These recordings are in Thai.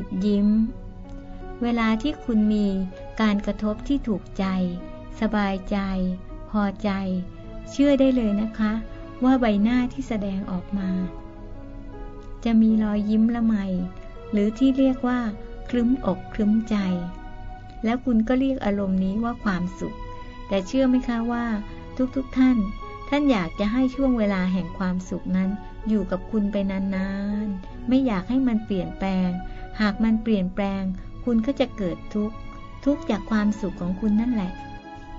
จิตยิ้ม เวลาที่คุณมีการกระทบที่ถูกใจ สบายใจ พอใจ เชื่อได้เลยนะคะ ว่าใบหน้าที่แสดงออกมา จะมีรอยยิ้มละไม หรือที่เรียกว่าคลึ้มอกคลึ้มใจ แล้วคุณก็เรียกอารมณ์นี้ว่าความสุข แต่เชื่อไหมคะว่า ทุกๆทท่าน ท่านอยากจะให้ช่วงเวลาแห่งความสุขนั้น อยู่กับคุณไปนานๆ ไม่อยากให้มันเปลี่ยนแปลง หากมันเปลี่ยนแปลง คุณก็จะเกิดทุกข์ ทุกข์จากความสุขของคุณนั่นแหละ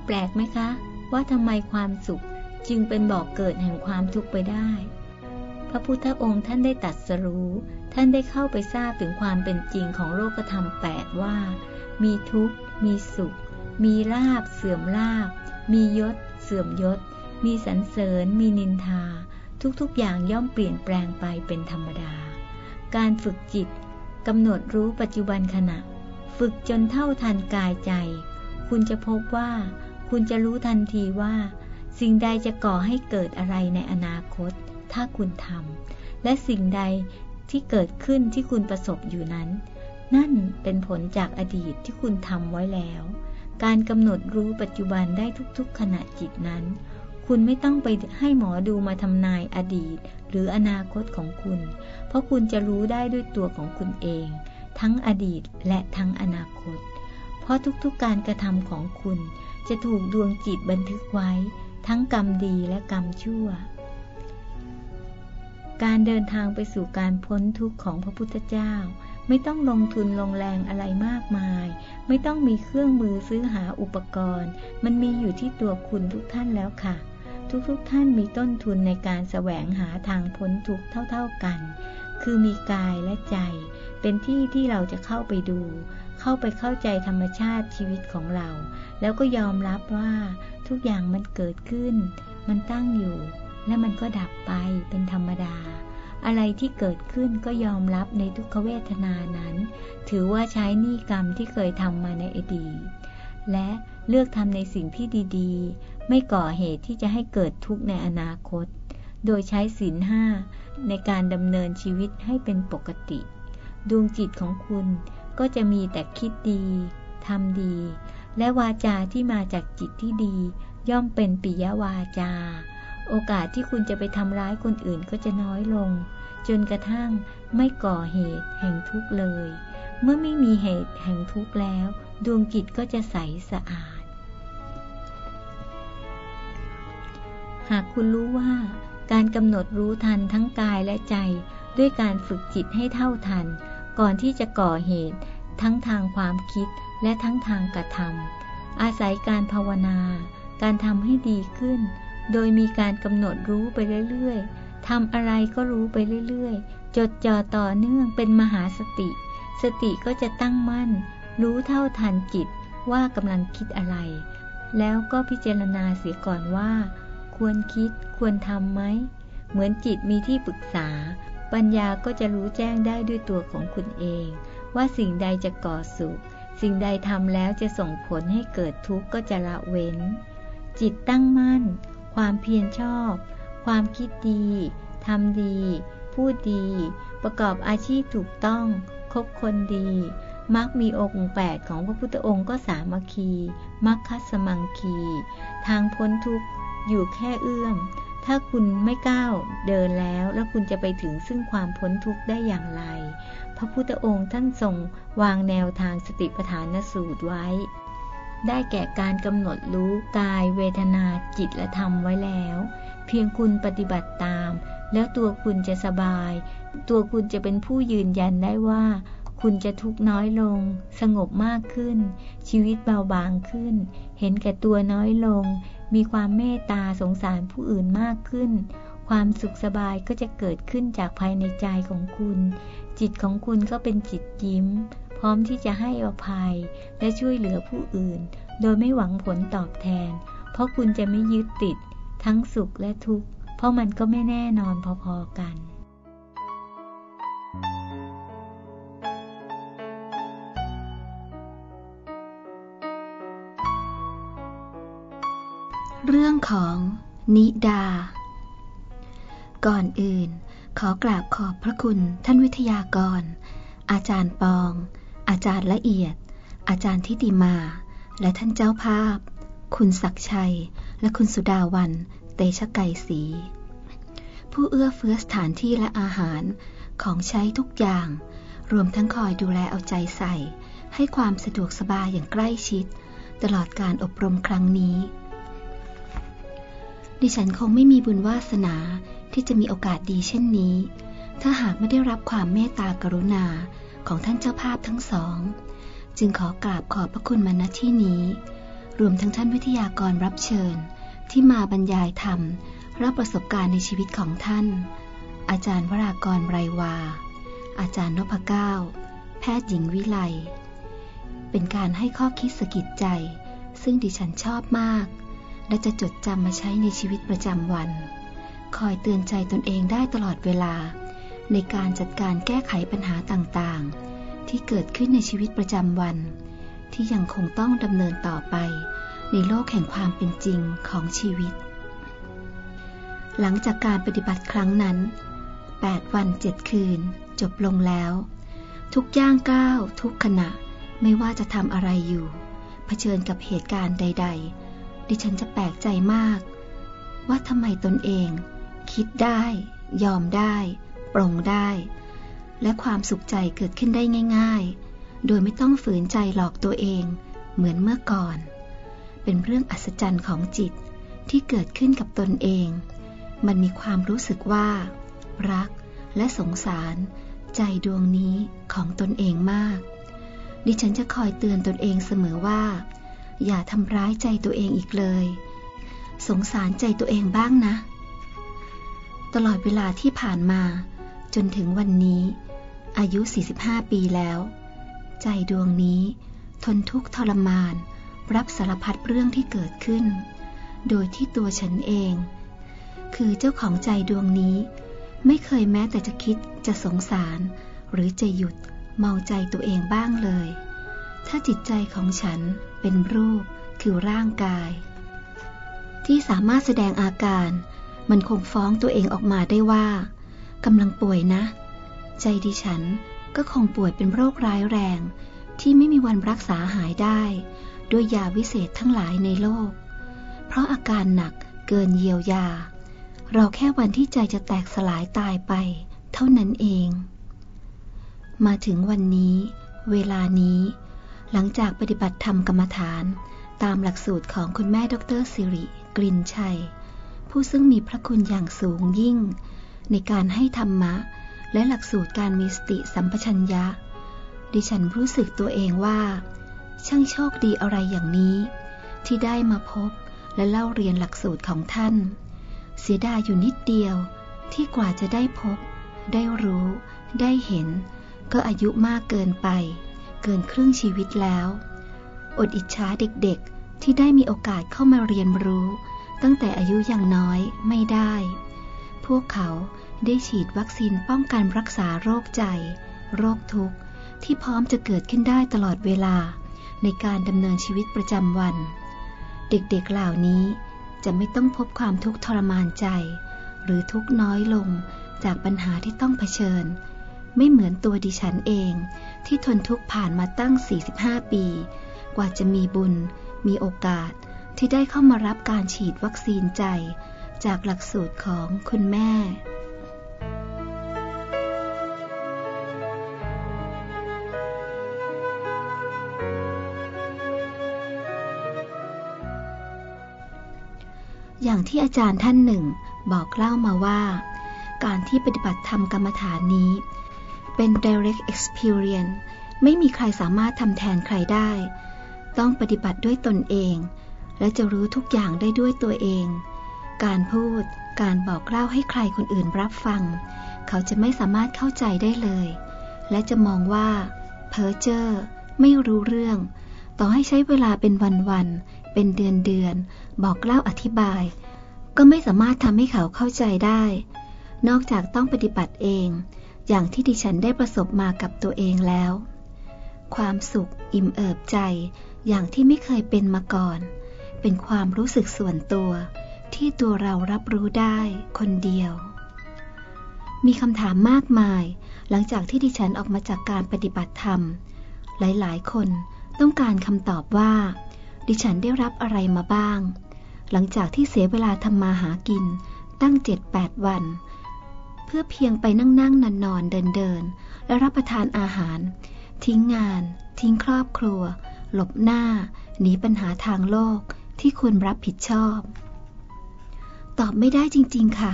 แปลกไหมคะ ว่าทำไมความสุขจึงเป็นบอกเกิดแห่งความทุกข์ไปได้ พระพุทธองค์ท่านได้ตัดสรู้ ท่านได้เข้าไปทราบถึงความเป็นจริงของโลกธรรมแปดว่า มีทุกข์ มีสุข มีลาบเสื่อมลาบ มียศ เสื่อมยศ มีสรรเสริญ มีนินทา ทุกๆอย่างย่อมเปลี่ยนแปลงไปเป็นธรรมดา การฝึกจิต กำหนดรู้ปัจจุบันขณะ ฝึกจนเท่าทันกายใจ คุณจะพบว่า คุณจะรู้ทันทีว่า สิ่งใดจะก่อให้เกิดอะไรในอนาคต ถ้าคุณทำและสิ่งใดที่เกิดขึ้นที่คุณประสบอยู่นั้น นั่นเป็นผลจากอดีตที่คุณทำไว้แล้ว การกำหนดรู้ปัจจุบันได้ทุกๆ ขณะจิตนั้น คุณไม่ต้องไปให้หมอดูมาทำนายอดีต หรืออนาคตของคุณ เพราะคุณจะรู้ได้ด้วยตัวของคุณเอง ทั้งอดีตและทั้งอนาคต เพราะทุกๆการกระทำของคุณ จะถูกดวงจิตบันทึกไว้ ทั้งกรรมดีและกรรมชั่ว การเดินทางไปสู่การพ้นทุกข์ของพระพุทธเจ้า ไม่ต้องลงทุนลงแรงอะไรมากมาย ไม่ต้องมีเครื่องมือซื้อหาอุปกรณ์ มันมีอยู่ที่ตัวคุณทุกท่านแล้วค่ะทุกๆทท่านมีต้นทุนในการแสวงหาทางพ้นทุกข์เท่า ๆกัน คือมีกายและใจ เป็นที่ที่เราจะเข้าไปดู เข้าไปเข้าใจธรรมชาติชีวิตของเรา แล้วก็ยอมรับว่าทุกอย่างมันเกิดขึ้น มันตั้งอยู่ และมันก็ดับไปเป็นธรรมดา อะไรที่เกิดขึ้นก็ยอมรับในทุกขเวทนานั้น ถือว่าใช้หนี้กรรมที่เคยทำมาในอดีต และเลือกทำในสิ่งที่ดีๆ ไม่ก่อเหตุที่จะให้เกิดทุกข์ในอนาคต โดยใช้ศีลห้า ในการดำเนินชีวิตให้เป็นปกติ ดวงจิตของคุณก็จะมีแต่คิดดีทำดี และวาจาที่มาจากจิตที่ดี ย่อมเป็นปิยวาจา โอกาสที่คุณจะไปทำร้ายคนอื่นก็จะน้อยลง จนกระทั่งไม่ก่อเหตุแห่งทุกข์เลย เมื่อไม่มีเหตุแห่งทุกข์แล้ว ดวงจิตก็จะใสสะอาด หากคุณรู้ว่า การกำหนดรู้ทันทั้งกายและใจ ด้วยการฝึกจิตให้เท่าทัน ก่อนที่จะก่อเหตุ ทั้งทางความคิดและทั้งทางกระทำอาศัยการภาวนา การทำให้ดีขึ้น โดยมีการกำหนดรู้ไปเรื่อยๆทำอะไรก็รู้ไปเรื่อยๆ จดจ่อต่อเนื่องเป็นมหาสติ สติก็จะตั้งมั่น รู้เท่าทันจิตว่ากำลังคิดอะไร แล้วก็พิจารณาเสียก่อนว่า ควรคิดควรทำไหม เหมือนจิตมีที่ปรึกษา ปัญญาก็จะรู้แจ้งได้ด้วยตัวของคุณเอง ว่าสิ่งใดจะก่อสุข สิ่งใดทำแล้วจะส่งผลให้เกิดทุกข์ก็จะละเว้น จิตตั้งมั่น ความเพียรชอบ ความคิดดีทำดี พูดดี ประกอบอาชีพถูกต้อง คบคนดีมักมีองค์แปดของพระพุทธองค์ก็สามัคคี มัคคัสมังคี ทางพ้นทุกข์ อยู่แค่เอื้อม ถ้าคุณไม่ก้าวเดินแล้ว แล้วคุณจะไปถึงซึ่งความพ้นทุกข์ได้อย่างไร พระพุทธองค์ท่านทรงวางแนวทางสติปัฏฐานสูตรไว้ ได้แก่การกำหนดรู้กายเวทนาจิตและธรรมไว้แล้ว เพียงคุณปฏิบัติตาม แล้วตัวคุณจะสบาย ตัวคุณจะเป็นผู้ยืนยันได้ว่า คุณจะทุกข์น้อยลง สงบมากขึ้น ชีวิตเบาบางขึ้น เห็นแก่ตัวน้อยลง มีความเมตตาสงสารผู้อื่นมากขึ้น ความสุขสบายก็จะเกิดขึ้นจากภายในใจของคุณ จิตของคุณก็เป็นจิตยิ้ม พร้อมที่จะให้อภัย และช่วยเหลือผู้อื่น โดยไม่หวังผลตอบแทน เพราะคุณจะไม่ยึดติด ทั้งสุขและทุกข์ เพราะมันก็ไม่แน่นอนพอๆกัน เรื่องของนิดา ก่อนอื่น ขอกราบขอบพระคุณท่านวิทยากร อาจารย์ปอง อาจารย์ละเอียด อาจารย์ทิติมา และท่านเจ้าภาพ คุณศักชัย และคุณสุดาวัน เตชะไกศรีผู้เอื้อเฟื้อสถานที่และอาหารของใช้ทุกอย่าง รวมทั้งคอยดูแลเอาใจใส่ ให้ความสะดวกสบายอย่างใกล้ชิด ตลอดการอบรมครั้งนี้ ดิฉันคงไม่มีบุญวาสนาที่จะมีโอกาสดีเช่นนี้ ถ้าหากไม่ได้รับความเมตตากรุณาของท่านเจ้าภาพทั้งสอง จึงขอกราบขอบพระคุณมาณที่นี้ รวมทั้งท่านวิทยากรรับเชิญ ที่มาบรรยายธรรม รับประสบการณ์ในชีวิตของท่าน อาจารย์วรากรไรวา อาจารย์นพเก้า แพทย์หญิงวิไล เป็นการให้ข้อคิดสกิดใจ ซึ่งดิฉันชอบมาก และจะจดจำมาใช้ในชีวิตประจำวัน คอยเตือนใจตนเองได้ตลอดเวลา ในการจัดการแก้ไขปัญหาต่างๆ ที่เกิดขึ้นในชีวิตประจำวัน ที่ยังคงต้องดำเนินต่อไป ในโลกแห่งความเป็นจริงของชีวิต หลังจากการปฏิบัติครั้งนั้น 8 วันเจ็ดคืน จบลงแล้ว ทุกย่างก้าว ทุกขณะไม่ว่าจะทำอะไรอยู่ เผชิญกับเหตุการณ์ใด ๆ ดิฉันจะแปลกใจมาก ว่าทำไมตนเอง คิดได้ ยอมได้ ปรงได้ และความสุขใจเกิดขึ้นได้ง่าย ๆ โดยไม่ต้องฝืนใจหลอกตัวเองเหมือนเมื่อก่อน เป็นเรื่องอัศจรรย์ของจิตที่เกิดขึ้นกับตนเอง มันมีความรู้สึกว่า รักและสงสารใจดวงนี้ของตนเองมาก ดิฉันจะคอยเตือนตนเองเสมอว่า อย่าทำร้ายใจตัวเองอีกเลย สงสารใจตัวเองบ้างนะ ตลอดเวลาที่ผ่านมา จนถึงวันนี้ อายุ 45 ปีแล้ว ใจดวงนี้ทนทุกข์ทรมาน รับสารพัดเรื่องที่เกิดขึ้น โดยที่ตัวฉันเอง คือเจ้าของใจดวงนี้ ไม่เคยแม้แต่จะคิดจะสงสาร หรือจะหยุดมองใจตัวเองบ้างเลย ถ้าจิตใจของฉัน เป็นรูปคือร่างกาย ที่สามารถแสดงอาการ มันคงฟ้องตัวเองออกมาได้ว่ากำลังป่วยนะ ใจดิฉันก็คงป่วยเป็นโรคร้ายแรง ที่ไม่มีวันรักษาหายได้ ด้วยยาวิเศษทั้งหลายในโลก เพราะอาการหนักเกินเยียวยา เราแค่วันที่ใจจะแตกสลายตายไป เท่านั้นเอง มาถึงวันนี้ เวลานี้ หลังจากปฏิบัติธรรมกรรมฐาน ตามหลักสูตรของคุณแม่ดรสิริ กลินชัย ผู้ซึ่งมีพระคุณอย่างสูงยิ่ง ในการให้ธรรมะ และหลักสูตรการมีสติสัมปชัญญะ ดิฉันรู้สึกตัวเองว่า ช่างโชคดีอะไรอย่างนี้ ที่ได้มาพบและเล่าเรียนหลักสูตรของท่าน เสียดายอยู่นิดเดียวที่กว่าจะได้พบ ได้รู้ ได้เห็น ก็อายุมากเกินไป เกินครึ่งชีวิตแล้ว อดอิจฉาเด็กๆ ที่ได้มีโอกาสเข้ามาเรียนรู้ ตั้งแต่อายุยังน้อยไม่ได้ พวกเขาได้ฉีดวัคซีนป้องกันรักษาโรคใจ โรคทุกข์ ที่พร้อมจะเกิดขึ้นได้ตลอดเวลา ในการดำเนินชีวิตประจำวัน เด็กๆเหล่านี้จะไม่ต้องพบความทุกข์ทรมานใจ หรือทุกข์น้อยลงจากปัญหาที่ต้องเผชิญ ไม่เหมือนตัวดิฉันเอง ที่ทนทุกข์ผ่านมาตั้ง 45 ปี กว่าจะมีบุญ มีโอกาสที่ได้เข้ามารับการฉีดวัคซีนใจ จากหลักสูตรของคุณแม่อย่างที่อาจารย์ท่านหนึ่งบอกเล่ามาว่า การที่ปฏิบัติธรรมกรรมฐานนี้ เป็น direct experience ไม่มีใครสามารถทำแทนใครได้ ต้องปฏิบัติด้วยตนเอง และจะรู้ทุกอย่างได้ด้วยตัวเอง การพูด การบอกเล่าให้ใครคนอื่นรับฟัง เขาจะไม่สามารถเข้าใจได้เลย และจะมองว่า เพอเจอร์ไม่รู้เรื่อง ต่อให้ใช้เวลาเป็นวันๆ เป็นเดือนๆบอกเล่าอธิบาย ก็ไม่สามารถทำให้เขาเข้าใจได้ นอกจากต้องปฏิบัติเอง อย่างที่ดิฉันได้ประสบมากับตัวเองแล้ว ความสุขอิ่มเอิบใจอย่างที่ไม่เคยเป็นมาก่อน เป็นความรู้สึกส่วนตัวที่ตัวเรารับรู้ได้คนเดียว มีคำถามมากมาย หลังจากที่ดิฉันออกมาจากการปฏิบัติธรรม หลายๆ คนต้องการคำตอบว่า ดิฉันได้รับอะไรมาบ้าง หลังจากที่เสียเวลาทำมาหากินตั้งเจ็ดแปดวัน เพื่อเพียงไปนั่งนั่งนอนนอนเดินเดินและรับประทานอาหาร ทิ้งงาน ทิ้งครอบครัว หลบหน้า หนีปัญหาทางโลกที่ควรรับผิดชอบ ตอบไม่ได้จริงๆค่ะ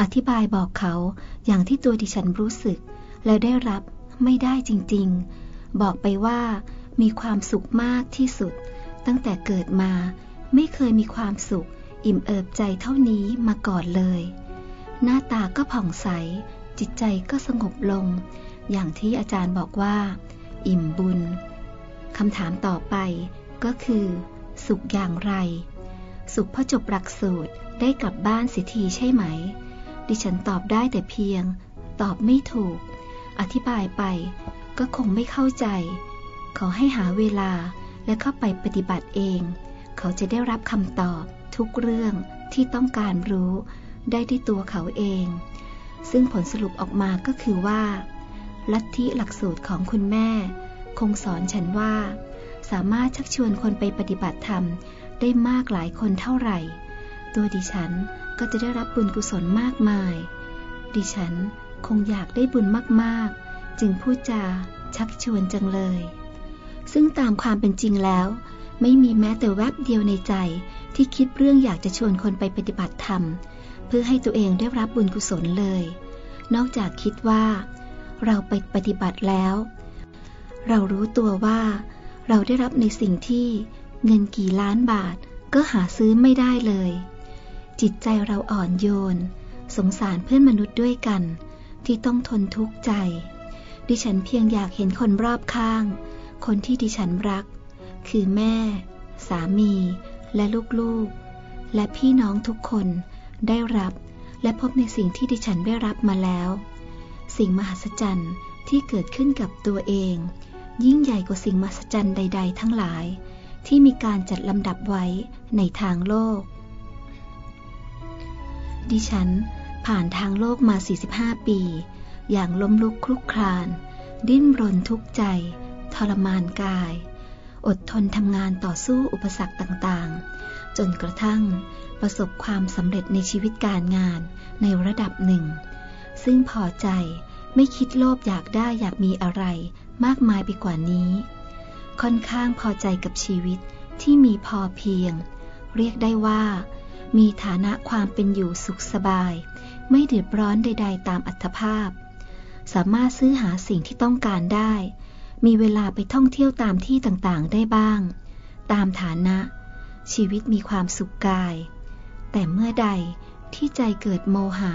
อธิบายบอกเขาอย่างที่ตัวดิฉันรู้สึก แล้วได้รับไม่ได้จริงๆ บอกไปว่ามีความสุขมากที่สุด ตั้งแต่เกิดมาไม่เคยมีความสุข อิ่มเอิบใจเท่านี้มาก่อนเลย หน้าตาก็ผ่องใส จิตใจก็สงบลง อย่างที่อาจารย์บอกว่า อิ่มบุญคำถามต่อไปก็คือ สุขอย่างไร สุขพอจบหลักสูตรได้กลับบ้านสิทีใช่ไหม ดิฉันตอบได้แต่เพียง ตอบไม่ถูก อธิบายไปก็คงไม่เข้าใจ ขอให้หาเวลาและเข้าไปปฏิบัติเอง เขาจะได้รับคำตอบทุกเรื่องที่ต้องการรู้ ได้ที่ตัวเขาเอง ซึ่งผลสรุปออกมาก็คือว่า ลัทธิหลักสูตรของคุณแม่ คงสอนฉันว่า สามารถชักชวนคนไปปฏิบัติธรรมได้มากหลายคนเท่าไหร่ ตัวดิฉันก็จะได้รับบุญกุศลมากมาย ดิฉันคงอยากได้บุญมากๆ จึงพูดจาชักชวนจังเลย ซึ่งตามความเป็นจริงแล้ว ไม่มีแม้แต่แวบเดียวในใจที่คิดเรื่องอยากจะชวนคนไปปฏิบัติธรรม เพื่อให้ตัวเองได้รับบุญกุศลเลย นอกจากคิดว่า เราไปปฏิบัติแล้ว เรารู้ตัวว่า เราได้รับในสิ่งที่เงินกี่ล้านบาทก็หาซื้อไม่ได้เลย จิตใจเราอ่อนโยน สงสารเพื่อนมนุษย์ด้วยกัน ที่ต้องทนทุกข์ใจ ดิฉันเพียงอยากเห็นคนรอบข้าง คนที่ดิฉันรัก คือแม่ สามี และลูกๆ และพี่น้องทุกคน ได้รับ และพบในสิ่งที่ดิฉันได้รับมาแล้ว สิ่งมหัศจรรย์ที่เกิดขึ้นกับตัวเอง ยิ่งใหญ่กว่าสิ่งมหัศจรรย์ใด ๆ ทั้งหลาย ที่มีการจัดลำดับไว้ในทางโลก ดิฉันผ่านทางโลกมา 45 ปี อย่างล้มลุกคลุกคลาน ดิ้นรนทุกใจ ทรมานกาย อดทนทำงานต่อสู้อุปสรรคต่างๆ จนกระทั่ง ประสบความสำเร็จในชีวิตการงานในระดับหนึ่ง ซึ่งพอใจไม่คิดโลภอยากได้อยากมีอะไรมากมายไปกว่านี้ ค่อนข้างพอใจกับชีวิตที่มีพอเพียง เรียกได้ว่า มีฐานะความเป็นอยู่สุขสบาย ไม่เดือดร้อนใด ๆ ตามอัตภาพ สามารถซื้อหาสิ่งที่ต้องการได้ มีเวลาไปท่องเที่ยวตามที่ต่างๆได้บ้าง ตามฐานะ ชีวิตมีความสุขกาย แต่เมื่อใดที่ใจเกิดโมหะ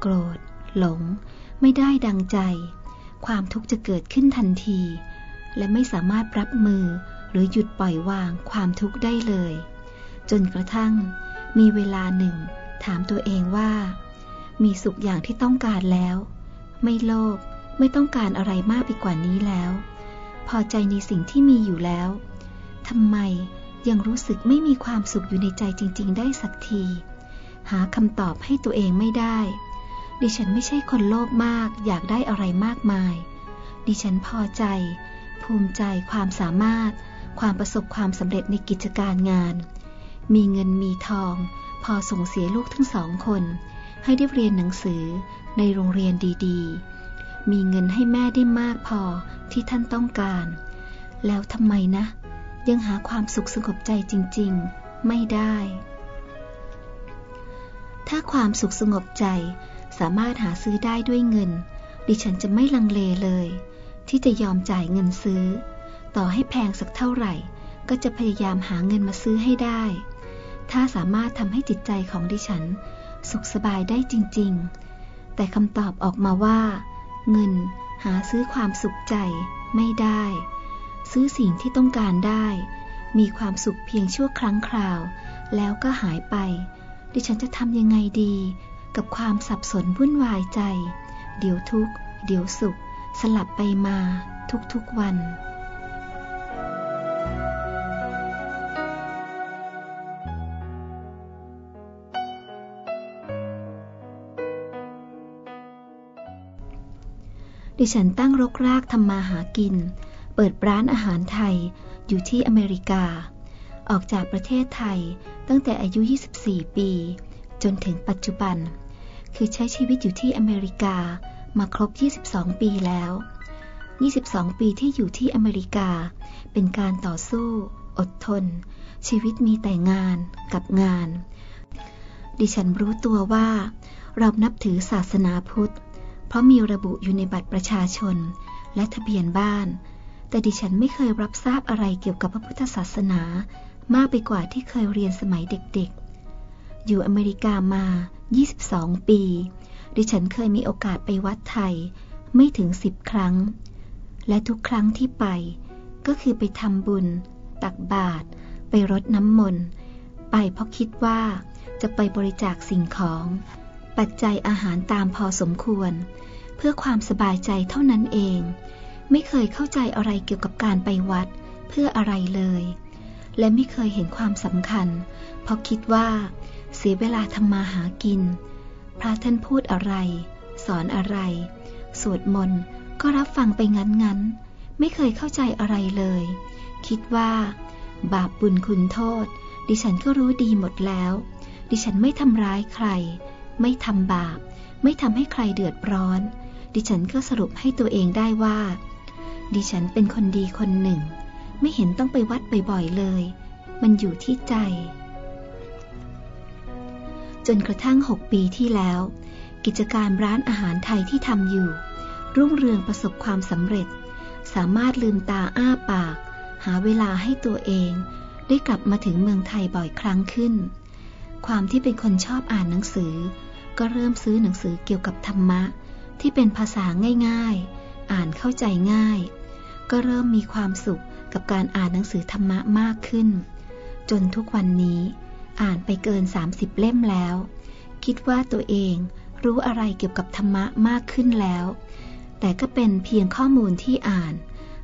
โกรธ หลง ไม่ได้ดังใจ ความทุกข์จะเกิดขึ้นทันที และไม่สามารถรับมือหรือหยุดปล่อยวางความทุกข์ได้เลย จนกระทั่งมีเวลาหนึ่ง ถามตัวเองว่า มีสุขอย่างที่ต้องการแล้ว ไม่โลภไม่ต้องการอะไรมากไปกว่านี้แล้ว พอใจในสิ่งที่มีอยู่แล้วทำไม ยังรู้สึกไม่มีความสุขอยู่ในใจจริง ๆ ได้สักที หาคำตอบให้ตัวเองไม่ได้ ดิฉันไม่ใช่คนโลภมาก อยากได้อะไรมากมาย ดิฉันพอใจ ภูมิใจความสามารถ ความประสบความสำเร็จในกิจการงาน มีเงินมีทอง พอส่งเสียลูกทั้งสองคน ให้ได้เรียนหนังสือในโรงเรียนดีๆ มีเงินให้แม่ได้มากพอที่ท่านต้องการ แล้วทำไมนะ ยังหาความสุขสงบใจจริง ๆ ไม่ได้ ถ้าความสุขสงบใจสามารถหาซื้อได้ด้วยเงิน ดิฉันจะไม่ลังเลเลย ที่จะยอมจ่ายเงินซื้อ ต่อให้แพงสักเท่าไหร่ ก็จะพยายามหาเงินมาซื้อให้ได้ ถ้าสามารถทำให้จิตใจของดิฉัน สุขสบายได้จริง ๆ แต่คำตอบออกมาว่า เงินหาซื้อความสุขใจไม่ได้ ซื้อสิ่งที่ต้องการได้ มีความสุขเพียงชั่วครั้งคราว แล้วก็หายไป ดิฉันจะทำยังไงดี กับความสับสนวุ่นวายใจ เดี๋ยวทุกข์ เดี๋ยวสุข สลับไปมาทุกๆวันดิฉันตั้งรกรากทำมาหากิน เปิดร้านอาหารไทยอยู่ที่อเมริกา ออกจากประเทศไทยตั้งแต่อายุ 24 ปี จนถึงปัจจุบัน คือใช้ชีวิตอยู่ที่อเมริกามาครบ 22 ปีแล้ว 22 ปีที่อยู่ที่อเมริกา เป็นการต่อสู้ อดทน ชีวิตมีแต่งานกับงาน ดิฉันรู้ตัวว่า เรานับถือศาสนาพุทธ เพราะมีระบุอยู่ในบัตรประชาชนและทะเบียนบ้าน แต่ดิฉันไม่เคยรับทราบอะไรเกี่ยวกับพระพุทธศาสนามากไปกว่าที่เคยเรียนสมัยเด็กๆ อยู่อเมริกามา 22 ปี ดิฉันเคยมีโอกาสไปวัดไทยไม่ถึงสิบครั้ง และทุกครั้งที่ไป ก็คือไปทำบุญ ตักบาตร ไปรดน้ำมนต์ ไปเพราะคิดว่าจะไปบริจาคสิ่งของ ปัจจัยอาหารตามพอสมควร เพื่อความสบายใจเท่านั้นเอง ไม่เคยเข้าใจอะไรเกี่ยวกับการไปวัดเพื่ออะไรเลย และไม่เคยเห็นความสำคัญ เพราะคิดว่า เสียเวลาทำมาหากิน พระท่านพูดอะไร สอนอะไร สวดมนต์ก็รับฟังไปงั้นๆ ไม่เคยเข้าใจอะไรเลย คิดว่า บาปบุญคุณโทษ ดิฉันก็รู้ดีหมดแล้ว ดิฉันไม่ทำร้ายใคร ไม่ทำบาป ไม่ทำให้ใครเดือดร้อนดิฉันก็สรุปให้ตัวเองได้ว่า ดิฉันเป็นคนดีคนหนึ่ง ไม่เห็นต้องไปวัดบ่อยๆเลย มันอยู่ที่ใจ จนกระทั่งหกปีที่แล้ว กิจการร้านอาหารไทยที่ทำอยู่ รุ่งเรืองประสบความสำเร็จ สามารถลืมตาอ้าปาก หาเวลาให้ตัวเอง ได้กลับมาถึงเมืองไทยบ่อยครั้งขึ้น ความที่เป็นคนชอบอ่านหนังสือ ก็เริ่มซื้อหนังสือเกี่ยวกับธรรมะ ที่เป็นภาษาง่าย ๆ อ่านเข้าใจง่าย ก็เริ่มมีความสุขกับการอ่านหนังสือธรรมะมากขึ้น จนทุกวันนี้อ่านไปเกิน 30 เล่มแล้ว คิดว่าตัวเองรู้อะไรเกี่ยวกับธรรมะมากขึ้นแล้ว แต่ก็เป็นเพียงข้อมูลที่อ่าน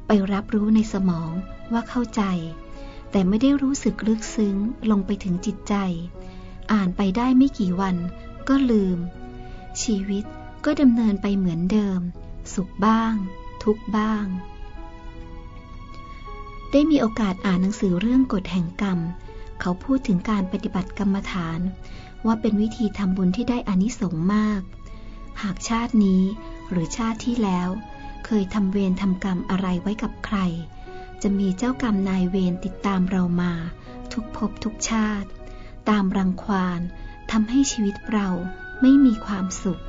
ไปรับรู้ในสมองว่าเข้าใจ แต่ไม่ได้รู้สึกลึกซึ้งลงไปถึงจิตใจ อ่านไปได้ไม่กี่วันก็ลืม ชีวิตก็ดำเนินไปเหมือนเดิม สุขบ้าง ทุกบ้าง ได้มีโอกาสอ่านหนังสือเรื่องกฎแห่งกรรม เขาพูดถึงการปฏิบัติกรรมฐาน ว่าเป็นวิธีทำบุญที่ได้อานิสงส์มาก หากชาตินี้หรือชาติที่แล้ว เคยทำเวรทำกรรมอะไรไว้กับใคร จะมีเจ้ากรรมนายเวรติดตามเรามา ทุกภพทุกชาติ ตามรังควานทำให้ชีวิตเราไม่มีความสุข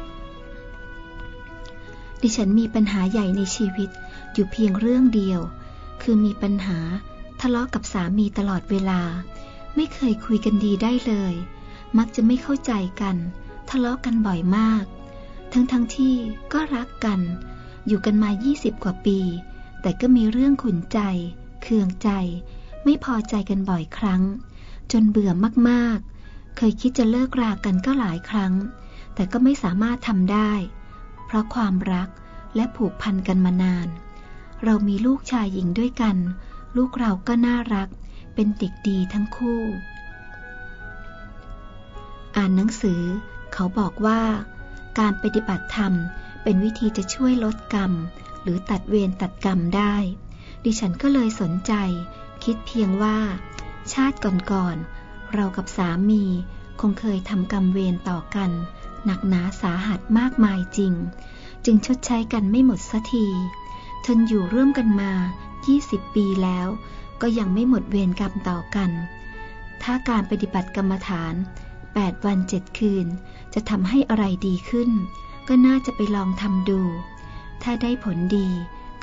ดิฉันมีปัญหาใหญ่ในชีวิตอยู่เพียงเรื่องเดียว คือมีปัญหา ทะเลาะกับสามีตลอดเวลา ไม่เคยคุยกันดีได้เลย มักจะไม่เข้าใจกัน ทะเลาะกันบ่อยมาก ทั้งทั้งที่ก็รักกัน อยู่กันมา 20 กว่าปี แต่ก็มีเรื่องขุนใจ เคืองใจ ไม่พอใจกันบ่อยครั้ง จนเบื่อมากๆ เคยคิดจะเลิกรากันก็หลายครั้ง แต่ก็ไม่สามารถทำได้ เพราะความรักและผูกพันกันมานาน เรามีลูกชายหญิงด้วยกัน ลูกเราก็น่ารัก เป็นเด็กดีทั้งคู่ อ่านหนังสือ เขาบอกว่า การปฏิบัติธรรมเป็นวิธีจะช่วยลดกรรม หรือตัดเวรตัดกรรมได้ ดิฉันก็เลยสนใจ คิดเพียงว่า ชาติก่อนๆเรากับสามีคงเคยทำกรรมเวรต่อกัน หนักหนาสาหัสมากมายจริง จึงชดใช้กันไม่หมดสัที ทนอยู่ร่วมกันมา 20 ปีแล้ว ก็ยังไม่หมดเวรกรรมต่อกัน ถ้าการปฏิบัติกรรมฐาน 8 วัน 7 คืน จะทำให้อะไรดีขึ้น ก็น่าจะไปลองทำดู ถ้าได้ผลดี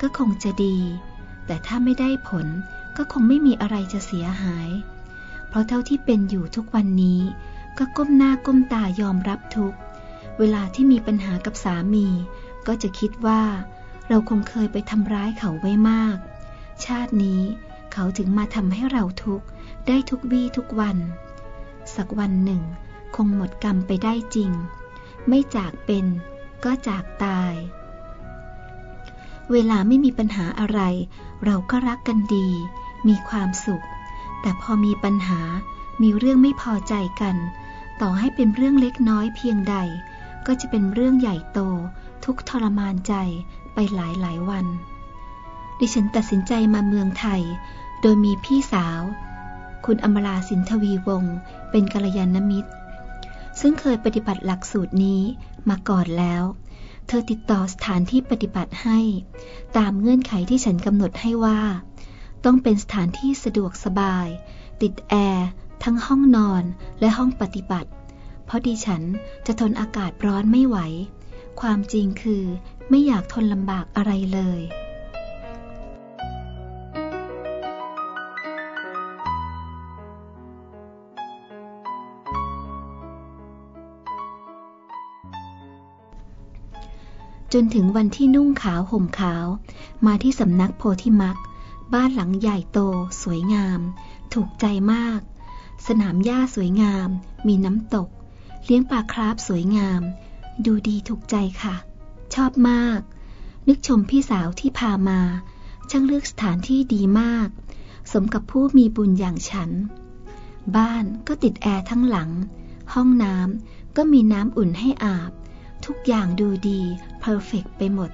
ก็คงจะดี แต่ถ้าไม่ได้ผลก็คงไม่มีอะไรจะเสียหาย เพราะเท่าที่เป็นอยู่ทุกวันนี้ ก็ก้มหน้าก้มตายอมรับทุก เวลาที่มีปัญหากับสามี ก็จะคิดว่า เราคงเคยไปทำร้ายเขาไว้มาก ชาตินี้เขาถึงมาทำให้เราทุกข์ได้ทุกวี่ทุกวัน สักวันหนึ่ง คงหมดกรรมไปได้จริง ไม่จากเป็นก็จากตาย เวลาไม่มีปัญหาอะไร เราก็รักกันดี มีความสุข แต่พอมีปัญหา มีเรื่องไม่พอใจกัน ต่อให้เป็นเรื่องเล็กน้อยเพียงใด ก็จะเป็นเรื่องใหญ่โตทุกทรมานใจ หลายหลายวัน ดิฉันตัดสินใจมาเมืองไทย โดยมีพี่สาว คุณอมราสินทวีวงศ์เป็นกัลยาณมิตร ซึ่งเคยปฏิบัติหลักสูตรนี้มาก่อนแล้ว เธอติดต่อสถานที่ปฏิบัติให้ ตามเงื่อนไขที่ฉันกำหนดให้ว่า ต้องเป็นสถานที่สะดวกสบาย ติดแอร์ทั้งห้องนอนและห้องปฏิบัติ เพราะดิฉันจะทนอากาศร้อนไม่ไหว ความจริงคือ ไม่อยากทนลำบากอะไรเลย จนถึงวันที่นุ่งขาวห่มขาว มาที่สำนักโพธิมัก บ้านหลังใหญ่โต สวยงาม ถูกใจมาก สนามหญ้าสวยงาม มีน้ำตก เลี้ยงปลาคราฟสวยงาม ดูดีถูกใจค่ะ ชอบมาก นึกชมพี่สาวที่พามา ช่างเลือกสถานที่ดีมาก สมกับผู้มีบุญอย่างฉัน บ้านก็ติดแอร์ทั้งหลัง ห้องน้ำก็มีน้ำอุ่นให้อาบ ทุกอย่างดูดีเพอร์เฟกไปหมด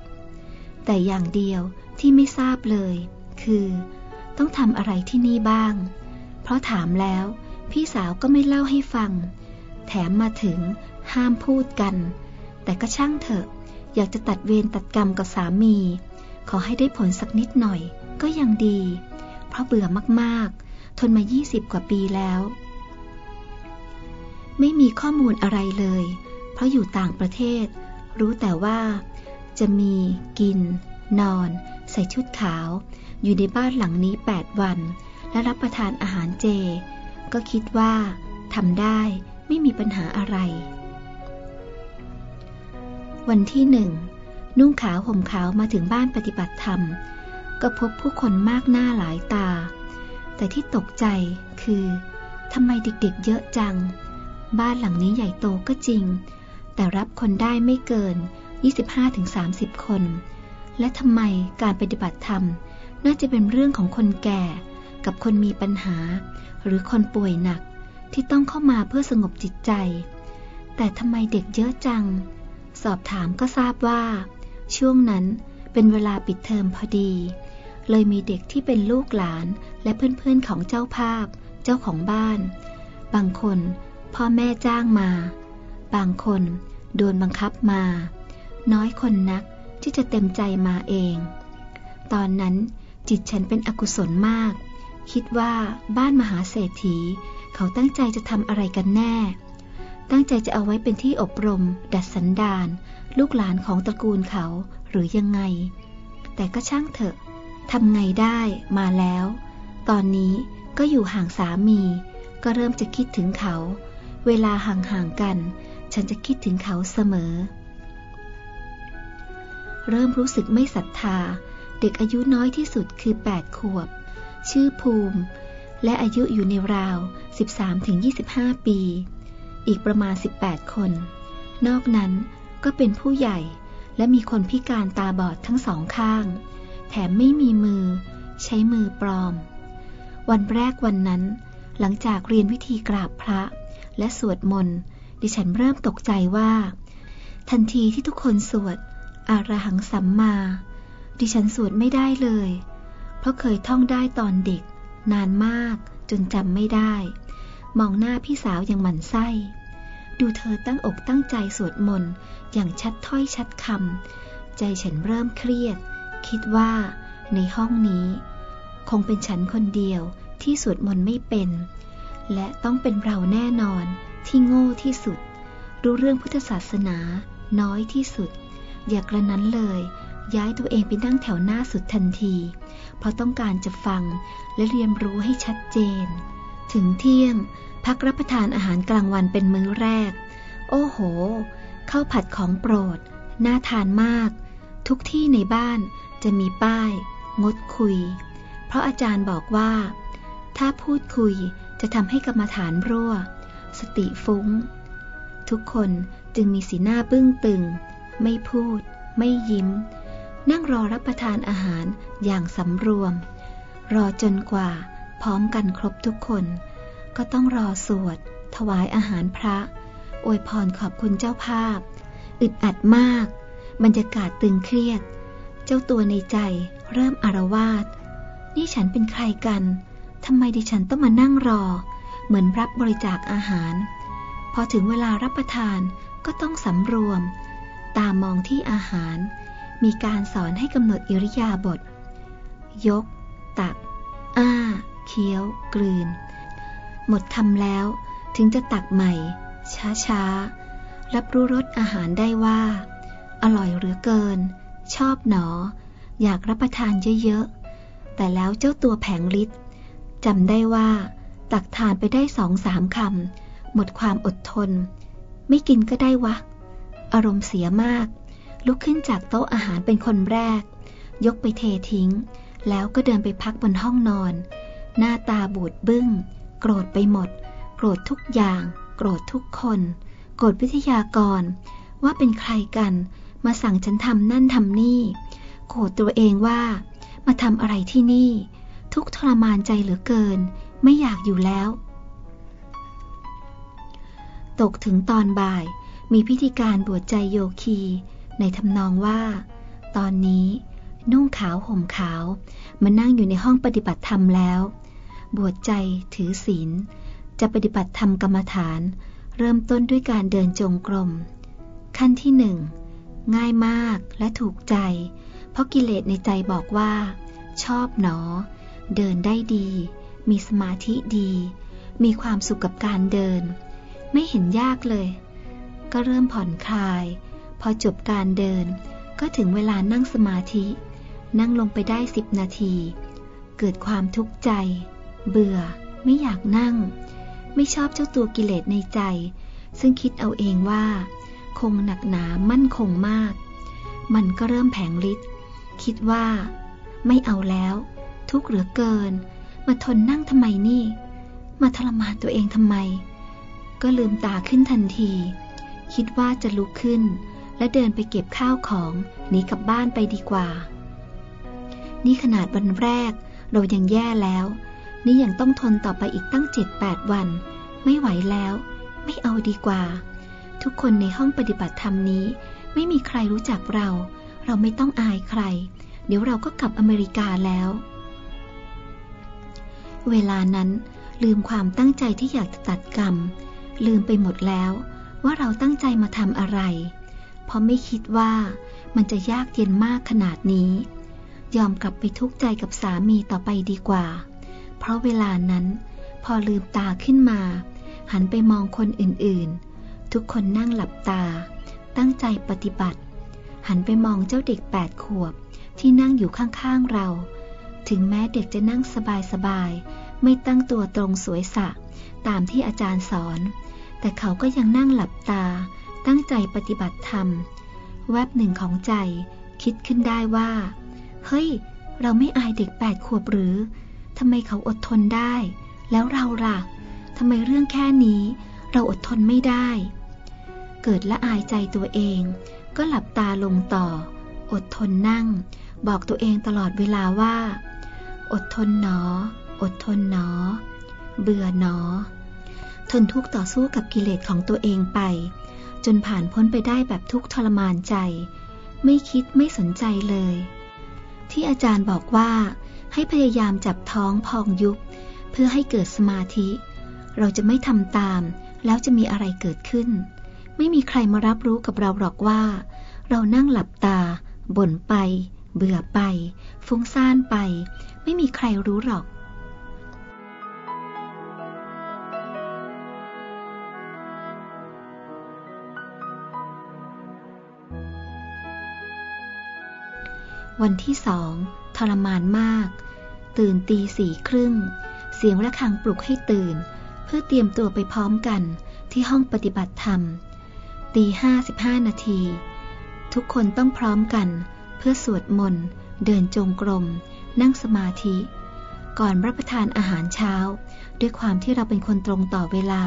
แต่อย่างเดียวที่ไม่ทราบเลย คือ ต้องทำอะไรที่นี่บ้าง เพราะถามแล้วพี่สาวก็ไม่เล่าให้ฟัง แถมมาถึงห้ามพูดกัน แต่ก็ช่างเถอะ อยากจะตัดเวรตัดกรรมกับสามี ขอให้ได้ผลสักนิดหน่อย ก็ยังดี เพราะเบื่อมากๆ ทนมา 20 กว่าปีแล้ว ไม่มีข้อมูลอะไรเลย เพราะอยู่ต่างประเทศ รู้แต่ว่าจะมีกิน นอน ใส่ชุดขาว อยู่ในบ้านหลังนี้ 8 วัน และรับประทานอาหารเจ ก็คิดว่าทำได้ไม่มีปัญหาอะไร วันที่หนึ่ง นุ่งขาวห่มขาวมาถึงบ้านปฏิบัติธรรม ก็พบผู้คนมากหน้าหลายตา แต่ที่ตกใจคือทำไมเด็กๆเยอะจัง บ้านหลังนี้ใหญ่โตก็จริง แต่รับคนได้ไม่เกิน 25-30 คน และทำไมการปฏิบัติธรรม น่าจะเป็นเรื่องของคนแก่ กับคนมีปัญหา หรือคนป่วยหนักที่ต้องเข้ามาเพื่อสงบจิตใจ แต่ทำไมเด็กเยอะจัง สอบถามก็ทราบว่า ช่วงนั้นเป็นเวลาปิดเทอมพอดี เลยมีเด็กที่เป็นลูกหลานและเพื่อนๆของเจ้าภาพ เจ้าของบ้าน บางคนพ่อแม่จ้างมา บางคนโดนบังคับมา น้อยคนนักที่จะเต็มใจมาเอง ตอนนั้นจิตฉันเป็นอกุศลมาก คิดว่าบ้านมหาเศรษฐี เขาตั้งใจจะทำอะไรกันแน่ ตั้งใจจะเอาไว้เป็นที่อบรม ดัดสันดานลูกหลานของตระกูลเขาหรือยังไง แต่ก็ช่างเถอะทำไงได้มาแล้ว ตอนนี้ก็อยู่ห่างสามี ก็เริ่มจะคิดถึงเขา เวลาห่างๆกัน ฉันจะคิดถึงเขาเสมอ เริ่มรู้สึกไม่ศรัทธา เด็กอายุน้อยที่สุดคือ 8 ขวบ ชื่อภูมิ และอายุอยู่ในราว 13-25 ปี อีกประมาณ 18 คน นอกนั้นก็เป็นผู้ใหญ่และมีคนพิการตาบอดทั้งสองข้าง แถมไม่มีมือ ใช้มือปลอม วันแรกวันนั้น หลังจากเรียนวิธีกราบพระ และสวดมนต์ดิฉันเริ่มตกใจว่า ทันทีที่ทุกคนสวดอารหังสัมมา ดิฉันสวดไม่ได้เลย เพราะเคยท่องได้ตอนเด็ก นานมากจนจำไม่ได้ มองหน้าพี่สาวอย่างหมันไส้ ดูเธอตั้งอกตั้งใจสวดมนต์อย่างชัดถ้อยชัดคำใจฉันเริ่มเครียด คิดว่า ในห้องนี้ คงเป็นฉันคนเดียวที่สวดมนต์ไม่เป็น และต้องเป็นเราแน่นอนที่โง่ที่สุด รู้เรื่องพุทธศาสนา น้อยที่สุด อย่ากระนั้นเลย ย้ายตัวเองไปนั่งแถวหน้าสุดทันที เพราะต้องการจะฟังและเรียนรู้ให้ชัดเจน ถึงเที่ยง พักรับประทานอาหารกลางวันเป็นมื้อแรก โอ้โหข้าวผัดของโปรด น่าทานมาก ทุกที่ในบ้านจะมีป้าย งดคุย เพราะอาจารย์บอกว่า ถ้าพูดคุยจะทำให้กรรมฐานรั่ว สติฟุง้ง ทุกคนจึงมีสีหน้าบึ้งตึง ไม่พูด ไม่ยิ้ม นั่งรอรับประทานอาหารอย่างสำรวม รอจนกว่าพร้อมกันครบทุกคน ก็ต้องรอสวด ถวายอาหารพระ อวยพรขอบคุณเจ้าภาพ อึดอัดมาก บรรยากาศตึงเครียด เจ้าตัวในใจเริ่มอารวาสนี่ฉันเป็นใครกัน ทำไมดิฉันต้องมานั่งรอ เหมือนรับบริจาคอาหาร พอถึงเวลารับประทานก็ต้องสำรวม ตามองที่อาหาร มีการสอนให้กำหนดอิริยาบถยก ตัก อ้า เคี้ยว กลืน หมดคำแล้ว ถึงจะตักใหม่ ช้าๆ รับรู้รสอาหารได้ว่า อร่อยหรือเกิน ชอบหนอ อยากรับประทานเยอะๆ แต่แล้วเจ้าตัวแผงฤทธิ์จำได้ว่า ตักทานไปได้สองสามคำหมดความอดทน ไม่กินก็ได้วะ อารมณ์เสียมาก ลุกขึ้นจากโต๊ะอาหารเป็นคนแรก ยกไปเททิ้ง แล้วก็เดินไปพักบนห้องนอน หน้าตาบูดบึ้ง โกรธไปหมด โกรธทุกอย่าง โกรธทุกคน โกรธวิทยากร ว่าเป็นใครกัน มาสั่งฉันทำนั่นทำนี่ โกรธตัวเองว่า มาทำอะไรที่นี่ ทุกทรมานใจเหลือเกิน ไม่อยากอยู่แล้ว ตกถึงตอนบ่าย มีพิธีการบวชใจโยคี ในทำนองว่า ตอนนี้ นุ่งขาวห่มขาว มานั่งอยู่ในห้องปฏิบัติธรรมแล้ว บวชใจถือศีล จะปฏิบัติธรรมกรรมฐาน เริ่มต้นด้วยการเดินจงกรม ขั้นที่หนึ่งง่ายมากและถูกใจ เพราะกิเลสในใจบอกว่า ชอบหนอ เดินได้ดี มีสมาธิดี มีความสุขกับการเดิน ไม่เห็นยากเลย ก็เริ่มผ่อนคลาย พอจบการเดิน ก็ถึงเวลานั่งสมาธิ นั่งลงไปได้สิบนาที เกิดความทุกข์ใจ เบื่อ ไม่อยากนั่ง ไม่ชอบเจ้าตัวกิเลสในใจ ซึ่งคิดเอาเองว่า คงหนักหนามั่นคงมาก มันก็เริ่มแผงฤทธิ์คิดว่า ไม่เอาแล้ว ทุกข์เหลือเกิน มาทนนั่งทำไมนี่ มาทรมานตัวเองทำไม ก็ลืมตาขึ้นทันที คิดว่าจะลุกขึ้น และเดินไปเก็บข้าวของหนีกลับบ้านไปดีกว่า นี่ขนาดวันแรกเรายังแย่แล้ว นี่ยังต้องทนต่อไปอีกตั้งเจ็ดแปดวัน ไม่ไหวแล้ว ไม่เอาดีกว่า ทุกคนในห้องปฏิบัติธรรมนี้ ไม่มีใครรู้จักเรา เราไม่ต้องอายใคร เดี๋ยวเราก็กลับอเมริกาแล้ว เวลานั้นลืมความตั้งใจที่อยากจะตัดกรรม ลืมไปหมดแล้ว ว่าเราตั้งใจมาทำอะไร เพราะไม่คิดว่ามันจะยากเย็นมากขนาดนี้ ยอมกลับไปทุกข์ใจกับสามีต่อไปดีกว่า เพราะเวลานั้น พอลืมตาขึ้นมา หันไปมองคนอื่นๆ ทุกคนนั่งหลับตา ตั้งใจปฏิบัติ หันไปมองเจ้าเด็กแปดขวบที่นั่งอยู่ข้างๆเรา ถึงแม้เด็กจะนั่งสบายๆ ไม่ตั้งตัวตรงสวยสะ ตามที่อาจารย์สอน แต่เขาก็ยังนั่งหลับตา ตั้งใจปฏิบัติธรรม แวบหนึ่งของใจ คิดขึ้นได้ว่า เฮ้ย เราไม่อายเด็กแปดขวบหรือ ทำไมเขาอดทนได้ แล้วเราล่ะทำไมเรื่องแค่นี้ เราอดทนไม่ได้ เกิดละอายใจตัวเอง ก็หลับตาลงต่อ อดทนนั่ง บอกตัวเองตลอดเวลาว่า อดทนหนอ อดทนหนอ เบื่อหนอ ทนทุกข์ต่อสู้กับกิเลสของตัวเองไป จนผ่านพ้นไปได้แบบทุกข์ทรมานใจ ไม่คิดไม่สนใจเลย ที่อาจารย์บอกว่า ให้พยายามจับท้องพองยุบเพื่อให้เกิดสมาธิ เราจะไม่ทำตาม แล้วจะมีอะไรเกิดขึ้น ไม่มีใครมารับรู้กับเราหรอกว่า เรานั่งหลับตา บ่นไป เบื่อไป ฟุ้งซ่านไป ไม่มีใครรู้หรอกวันที่สองทรมานมาก ตื่นตีสี่ครึ่ง เสียงระฆังปลุกให้ตื่น เพื่อเตรียมตัวไปพร้อมกันที่ห้องปฏิบัติธรรม ตีห้าสิบห้านาที ทุกคนต้องพร้อมกัน เพื่อสวดมนต์ เดินจงกรม นั่งสมาธิ ก่อนรับประทานอาหารเช้า ด้วยความที่เราเป็นคนตรงต่อเวลา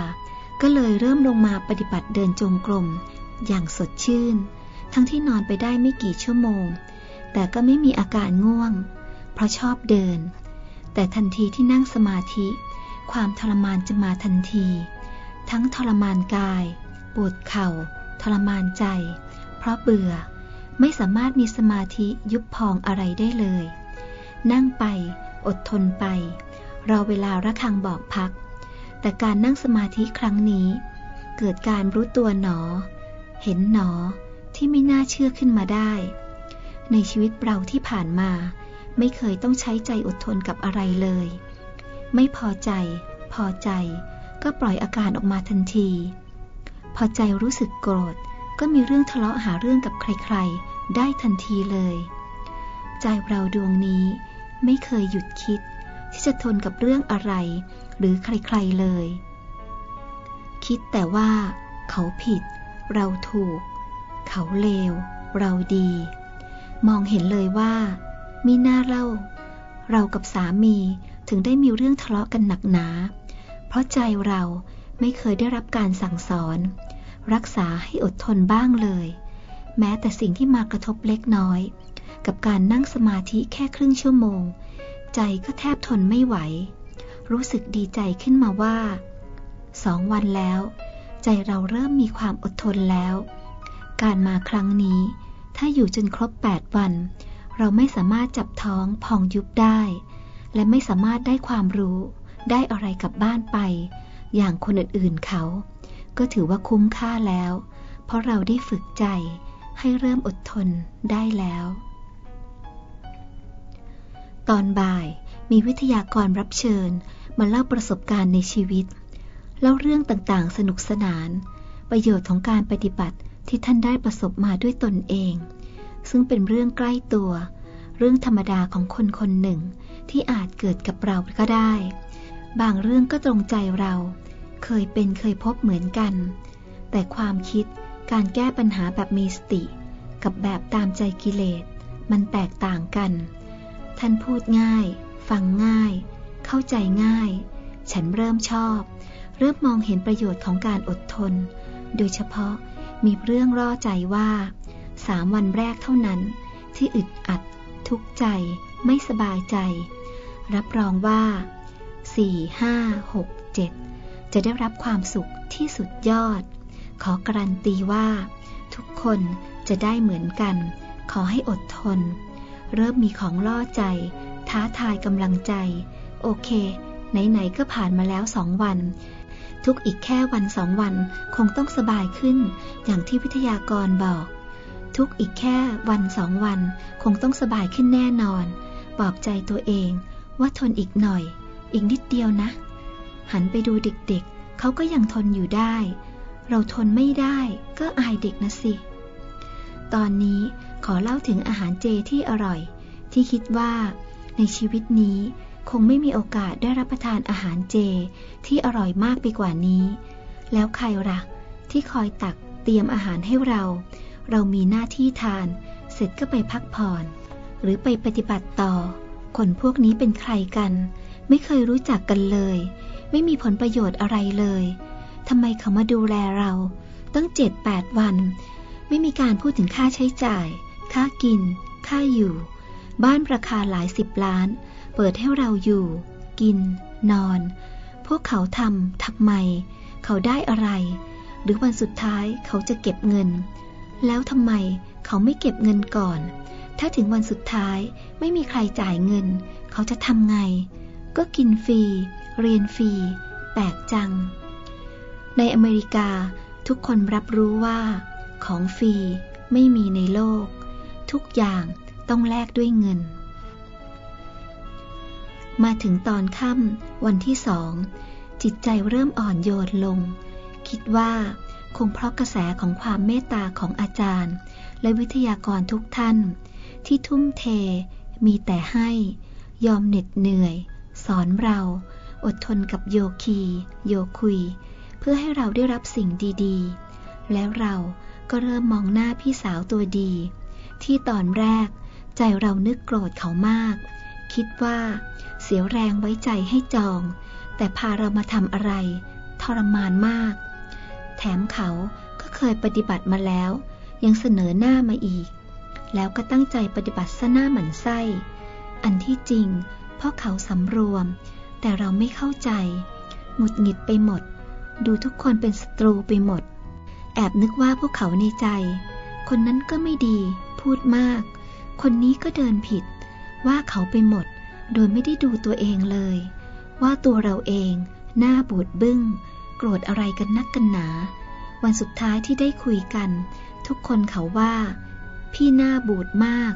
ก็เลยเริ่มลงมาปฏิบัติเดินจงกรม อย่างสดชื่น ทั้งที่นอนไปได้ไม่กี่ชั่วโมง แต่ก็ไม่มีอาการง่วง เพราะชอบเดิน แต่ทันทีที่นั่งสมาธิ ความทรมานจะมาทันที ทั้งทรมานกาย ปวดเข่า ทรมานใจ เพราะเบื่อ ไม่สามารถมีสมาธิยุบพองอะไรได้เลย นั่งไป อดทนไป รอเวลาระฆังบอกพัก แต่การนั่งสมาธิครั้งนี้ เกิดการรู้ตัวหนอ เห็นหนอที่ไม่น่าเชื่อขึ้นมาได้ ในชีวิตเราที่ผ่านมา ไม่เคยต้องใช้ใจอดทนกับอะไรเลย ไม่พอใจ พอใจ ก็ปล่อยอาการออกมาทันที พอใจรู้สึกโกรธ ก็มีเรื่องทะเลาะหาเรื่องกับใครๆ ได้ทันทีเลย ใจเราดวงนี้ไม่เคยหยุดคิด ที่จะทนกับเรื่องอะไร หรือใครๆเลย คิดแต่ว่า เขาผิด เราถูก เขาเลว เราดี มองเห็นเลยว่า มีน้าเล่า เรากับสามีถึงได้มีเรื่องทะเลาะกันหนักหนา เพราะใจเราไม่เคยได้รับการสั่งสอน รักษาให้อดทนบ้างเลย แม้แต่สิ่งที่มากระทบเล็กน้อย กับการนั่งสมาธิแค่ครึ่งชั่วโมง ใจก็แทบทนไม่ไหว รู้สึกดีใจขึ้นมาว่าสองวันแล้ว ใจเราเริ่มมีความอดทนแล้ว การมาครั้งนี้ ถ้าอยู่จนครบแปดวัน เราไม่สามารถจับท้องพองยุบได้ และไม่สามารถได้ความรู้ได้อะไรกลับบ้านไป อย่างคนอื่นๆเขา ก็ถือว่าคุ้มค่าแล้ว เพราะเราได้ฝึกใจให้เริ่มอดทนได้แล้ว ตอนบ่ายมีวิทยากรรับเชิญมาเล่าประสบการณ์ในชีวิต เล่าเรื่องต่างๆ สนุกสนาน ประโยชน์ของการปฏิบัติที่ท่านได้ประสบมาด้วยตนเอง ซึ่งเป็นเรื่องใกล้ตัว เรื่องธรรมดาของคนคนหนึ่ง ที่อาจเกิดกับเราก็ได้ บางเรื่องก็ตรงใจเรา เคยเป็นเคยพบเหมือนกัน แต่ความคิดการแก้ปัญหาแบบมีสติ กับแบบตามใจกิเลส มันแตกต่างกัน ท่านพูดง่าย ฟังง่าย เข้าใจง่าย ฉันเริ่มชอบ เริ่มมองเห็นประโยชน์ของการอดทน โดยเฉพาะมีเรื่องร่อใจว่า สามวันแรกเท่านั้น ที่อึดอัด ทุกข์ใจ ไม่สบายใจ รับรองว่า 4 5 6 7 จะได้รับความสุขที่สุดยอด ขอการันตีว่า ทุกคนจะได้เหมือนกัน ขอให้อดทน เริ่มมีของล่อใจ ท้าทายกำลังใจ โอเค ไหน ๆ ก็ผ่านมาแล้วสองวันทุกอีกแค่วันสองวันคงต้องสบายขึ้น อย่างที่วิทยากรบอก ทุกอีกแค่วันสองวัน คงต้องสบายขึ้นแน่นอน ปลอบใจตัวเองว่าทนอีกหน่อย อีกนิดเดียวนะ หันไปดูเด็กๆเเขาก็ยังทนอยู่ได้ เราทนไม่ได้ก็อายเด็กนะสิ ตอนนี้ขอเล่าถึงอาหารเจที่อร่อย ที่คิดว่าในชีวิตนี้คงไม่มีโอกาสได้รับประทานอาหารเจที่อร่อยมากไปกว่านี้ แล้วใครละที่คอยตักเตรียมอาหารให้เรา เรามีหน้าที่ทาน เสร็จก็ไปพักผ่อน หรือไปปฏิบัติต่อ คนพวกนี้เป็นใครกัน ไม่เคยรู้จักกันเลย ไม่มีผลประโยชน์อะไรเลยทำไมเขามาดูแลเราตั้งเจ็ดแปดวัน ไม่มีการพูดถึงค่าใช้จ่าย ค่ากิน ค่าอยู่ บ้านราคาหลายสิบล้าน เปิดให้เราอยู่ กิน นอน พวกเขาทำทำไม เขาได้อะไร หรือวันสุดท้ายเขาจะเก็บเงิน แล้วทำไมเขาไม่เก็บเงินก่อน ถ้าถึงวันสุดท้ายไม่มีใครจ่ายเงิน เขาจะทำไง ก็กินฟรี เรียนฟรี แปลกจัง ในอเมริกาทุกคนรับรู้ว่า ของฟรีไม่มีในโลก ทุกอย่างต้องแลกด้วยเงิน มาถึงตอนค่ำวันที่สอง จิตใจเริ่มอ่อนโยนลง คิดว่า คงเพราะกระแสของความเมตตาของอาจารย์ และวิทยากรทุกท่าน ที่ทุ่มเท มีแต่ให้ ยอมเหน็ดเหนื่อย สอนเรา อดทนกับโยคี โยคุย เพื่อให้เราได้รับสิ่งดีๆ แล้วเราก็เริ่มมองหน้าพี่สาวตัวดี ที่ตอนแรกใจเรานึกโกรธเขามาก คิดว่าเสียแรงไว้ใจให้จอง แต่พาเรามาทำอะไร ทรมานมาก แถมเขาก็เคยปฏิบัติมาแล้ว ยังเสนอหน้ามาอีก แล้วก็ตั้งใจปฏิบัติซะหน้าหมันไส้ อันที่จริง เพราะเขาสำรวม แต่เราไม่เข้าใจ หงุดหงิดไปหมด ดูทุกคนเป็นศัตรูไปหมด แอบนึกว่าพวกเขาในใจ คนนั้นก็ไม่ดี พูดมาก คนนี้ก็เดินผิด ว่าเขาไปหมด โดยไม่ได้ดูตัวเองเลย ว่าตัวเราเอง หน้าบูดบึง้ง โกรธอะไรกันนักกันหนา วันสุดท้ายที่ได้คุยกัน ทุกคนเขาว่า พี่หน้าบูดมาก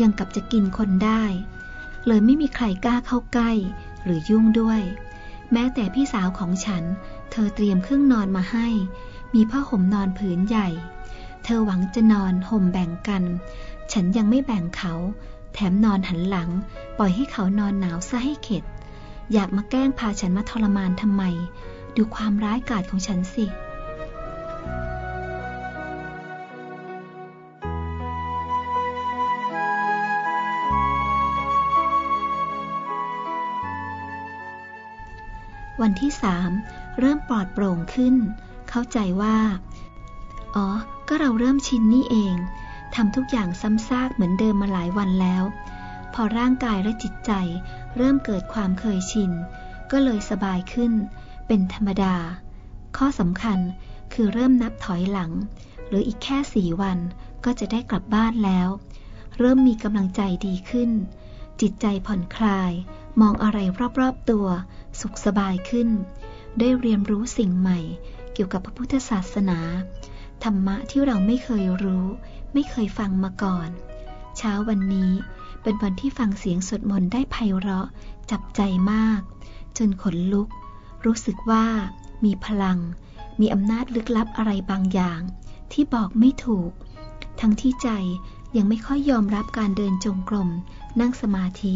ยังกับจะกินคนได้ เลยไม่มีใครกล้าเข้าใกล้ หรือยุ่งด้วย แม้แต่พี่สาวของฉัน เธอเตรียมเครื่องนอนมาให้ มีผ้าห่มนอนผืนใหญ่ เธอหวังจะนอนห่มแบ่งกัน ฉันยังไม่แบ่งเขา แถมนอนหันหลัง ปล่อยให้เขานอนหนาวซะให้เข็ด อยากมาแกล้งพาฉันมาทรมานทำไม ดูความร้ายกาจของฉันสิ วันที่สามเริ่มปลอดโปร่งขึ้น เข้าใจว่า อ๋อ ก็เราเริ่มชินนี่เอง ทำทุกอย่างซ้ำซากเหมือนเดิมมาหลายวันแล้ว พอร่างกายและจิตใจ เริ่มเกิดความเคยชิน ก็เลยสบายขึ้น เป็นธรรมดา ข้อสำคัญคือเริ่มนับถอยหลัง หรืออีกแค่สี่วันก็จะได้กลับบ้านแล้ว เริ่มมีกำลังใจดีขึ้น จิตใจผ่อนคลาย มองอะไรรอบๆตัว สุขสบายขึ้น ได้เรียนรู้สิ่งใหม่ เกี่ยวกับพระพุทธศาสนา ธรรมะที่เราไม่เคยรู้ ไม่เคยฟังมาก่อน เช้าวันนี้เป็นวันที่ฟังเสียงสวดมนต์ได้ไพเราะ จับใจมาก จนขนลุก รู้สึกว่ามีพลัง มีอำนาจลึกลับอะไรบางอย่าง ที่บอกไม่ถูก ทั้งที่ใจยังไม่ค่อยยอมรับการเดินจงกรม นั่งสมาธิ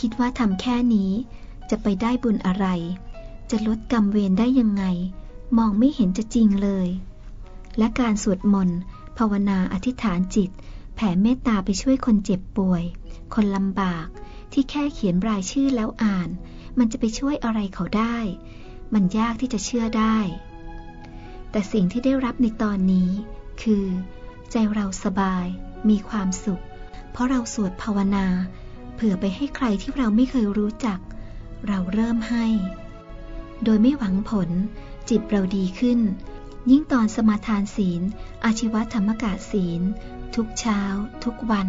คิดว่าทำแค่นี้ จะไปได้บุญอะไร จะลดกรรมเวรได้ยังไง มองไม่เห็นจะจริงเลย และการสวดมนต์ภาวนาอธิษฐานจิต แผ่เมตตาไปช่วยคนเจ็บป่วย คนลำบากที่แค่เขียนรายชื่อแล้วอ่าน มันจะไปช่วยอะไรเขาได้ มันยากที่จะเชื่อได้ แต่สิ่งที่ได้รับในตอนนี้ คือ ใจเราสบาย มีความสุข เพราะเราสวดภาวนา เผื่อไปให้ใครที่เราไม่เคยรู้จัก เราเริ่มให้ โดยไม่หวังผล จิตเราดีขึ้น ยิ่งตอนสมาทานศีล อาชีวธรรมกาศีล ทุกเช้า ทุกวัน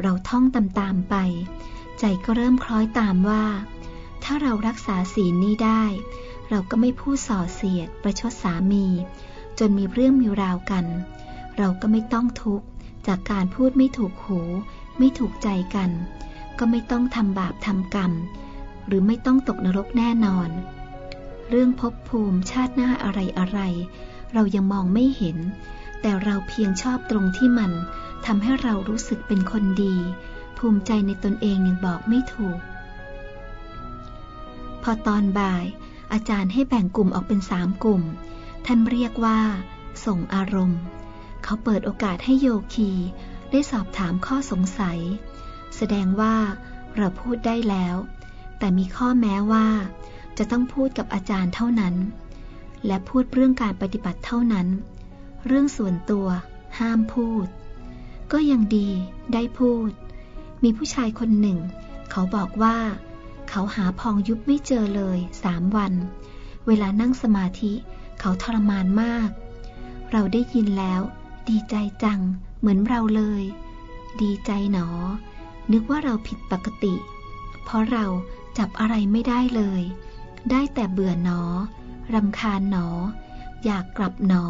เราท่องตามๆไป ใจก็เริ่มคล้อยตามว่า ถ้าเรารักษาศีลนี้ได้ เราก็ไม่พูดส่อเสียด ประชดสามี จนมีเรื่องมีราวกัน เราก็ไม่ต้องทุกข์ จากการพูดไม่ถูกหู ไม่ถูกใจกัน ก็ไม่ต้องทำบาปทำกรรม หรือไม่ต้องตกนรกแน่นอน เรื่องภพภูมิชาติหน้าอะไรอะไร เรายังมองไม่เห็น แต่เราเพียงชอบตรงที่มันทำให้เรารู้สึกเป็นคนดี ภูมิใจในตนเองยังบอกไม่ถูก พอตอนบ่าย อาจารย์ให้แบ่งกลุ่มออกเป็นสามกลุ่ม ท่านเรียกว่า ส่งอารมณ์ เขาเปิดโอกาสให้โยคีได้สอบถามข้อสงสัย แสดงว่าเราพูดได้แล้ว แต่มีข้อแม้ว่า จะต้องพูดกับอาจารย์เท่านั้น และพูดเรื่องการปฏิบัติเท่านั้น เรื่องส่วนตัวห้ามพูด ก็ยังดีได้พูด มีผู้ชายคนหนึ่ง เขาบอกว่า เขาหาพองยุบไม่เจอเลยสามวัน เวลานั่งสมาธิเขาทรมานมาก เราได้ยินแล้ว ดีใจจัง เหมือนเราเลย ดีใจหนอ นึกว่าเราผิดปกติ เพราะเราจับอะไรไม่ได้เลย ได้แต่เบื่อหนอรำคาญหนอ อยากกลับหนอ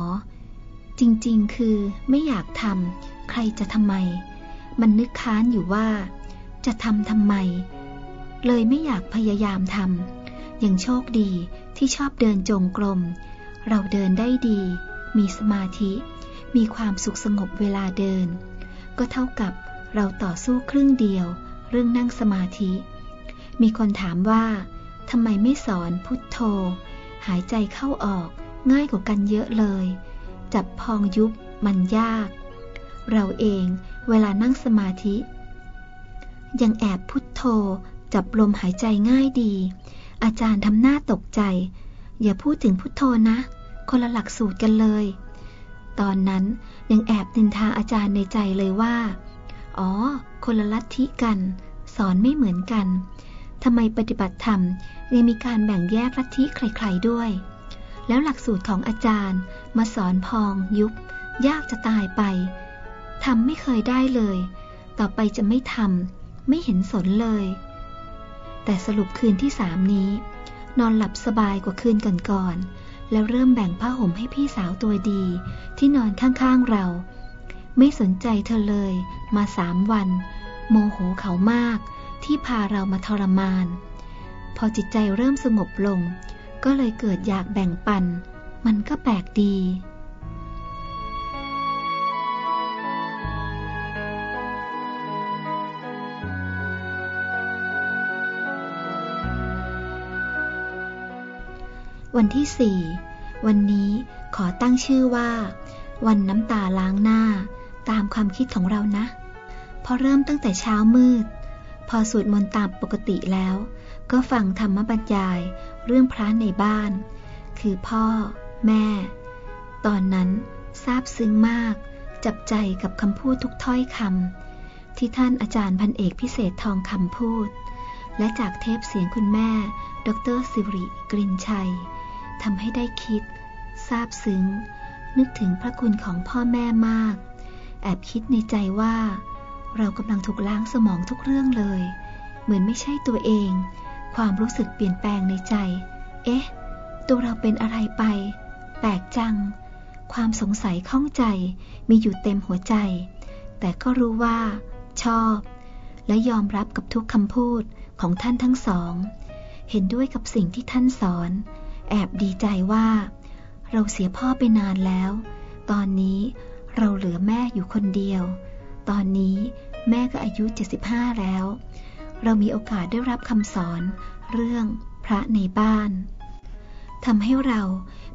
จริงๆ คือไม่อยากทำใครจะทำไม มันนึกค้านอยู่ว่า จะทำทำไม เลยไม่อยากพยายามทำยังโชคดีที่ชอบเดินจงกรม เราเดินได้ดี มีสมาธิ มีความสุขสงบเวลาเดิน ก็เท่ากับเราต่อสู้ครึ่งเดียว เรื่องนั่งสมาธิ มีคนถามว่าทำไมไม่สอนพุทโธ หายใจเข้าออกง่ายกว่ากันเยอะเลย จับพองยุบมันยาก เราเองเวลานั่งสมาธิ ยังแอบพุทโธ จับลมหายใจง่ายดี อาจารย์ทำหน้าตกใจ อย่าพูดถึงพุทโธนะ คนละหลักสูตรกันเลย ตอนนั้นยังแอบนินทาอาจารย์ในใจเลยว่า อ๋อ คนละลัทธิกัน สอนไม่เหมือนกันทำไมปฏิบัติธรรมยังมีการแบ่งแยกลัทธิใครๆด้วย แล้วหลักสูตรของอาจารย์มาสอนพองยุบ ยากจะตายไปทำไม่เคยได้เลย ต่อไปจะไม่ทำไม่เห็นสนเลย แต่สรุปคืนที่สามนี้ นอนหลับสบายกว่าคืนก่อนๆแล้วเริ่มแบ่งผ้าห่มให้พี่สาวตัวดี ที่นอนข้างๆเรา ไม่สนใจเธอเลย มาสามวัน โมโหเขามาก ที่พาเรามาทรมาน พอจิตใจเริ่มสงบลง ก็เลยเกิดอยากแบ่งปัน มันก็แปลกดี วันที่สี่วันนี้ขอตั้งชื่อว่า วันน้ำตาล้างหน้า ตามความคิดของเรานะ พอเริ่มตั้งแต่เช้ามืด พอสวดมนต์ตามปกติแล้ว ก็ฟังธรรมบรรยายเรื่องพระในบ้าน คือพ่อ แม่ ตอนนั้นซาบซึ้งมาก จับใจกับคำพูดทุกถ้อยคำที่ท่านอาจารย์พันเอกพิเศษทองคำพูด และจากเทปเสียงคุณแม่ ดรสิริกรินชัย ทำให้ได้คิดซาบซึ้ง นึกถึงพระคุณของพ่อแม่มาก แอบคิดในใจว่า เรากำลังถูกล้างสมองทุกเรื่องเลย เหมือนไม่ใช่ตัวเอง ความรู้สึกเปลี่ยนแปลงในใจ เอ๊ะ ตัวเราเป็นอะไรไป แปลกจัง ความสงสัยข้องใจมีอยู่เต็มหัวใจ แต่ก็รู้ว่า ชอบ และยอมรับกับทุกคำพูดของท่านทั้งสอง เห็นด้วยกับสิ่งที่ท่านสอน แอบดีใจว่า เราเสียพ่อไปนานแล้ว ตอนนี้เราเหลือแม่อยู่คนเดียว ตอนนี้แม่ก็อายุ 75 แล้ว เรามีโอกาสได้รับคำสอนเรื่องพระในบ้านทำให้เรา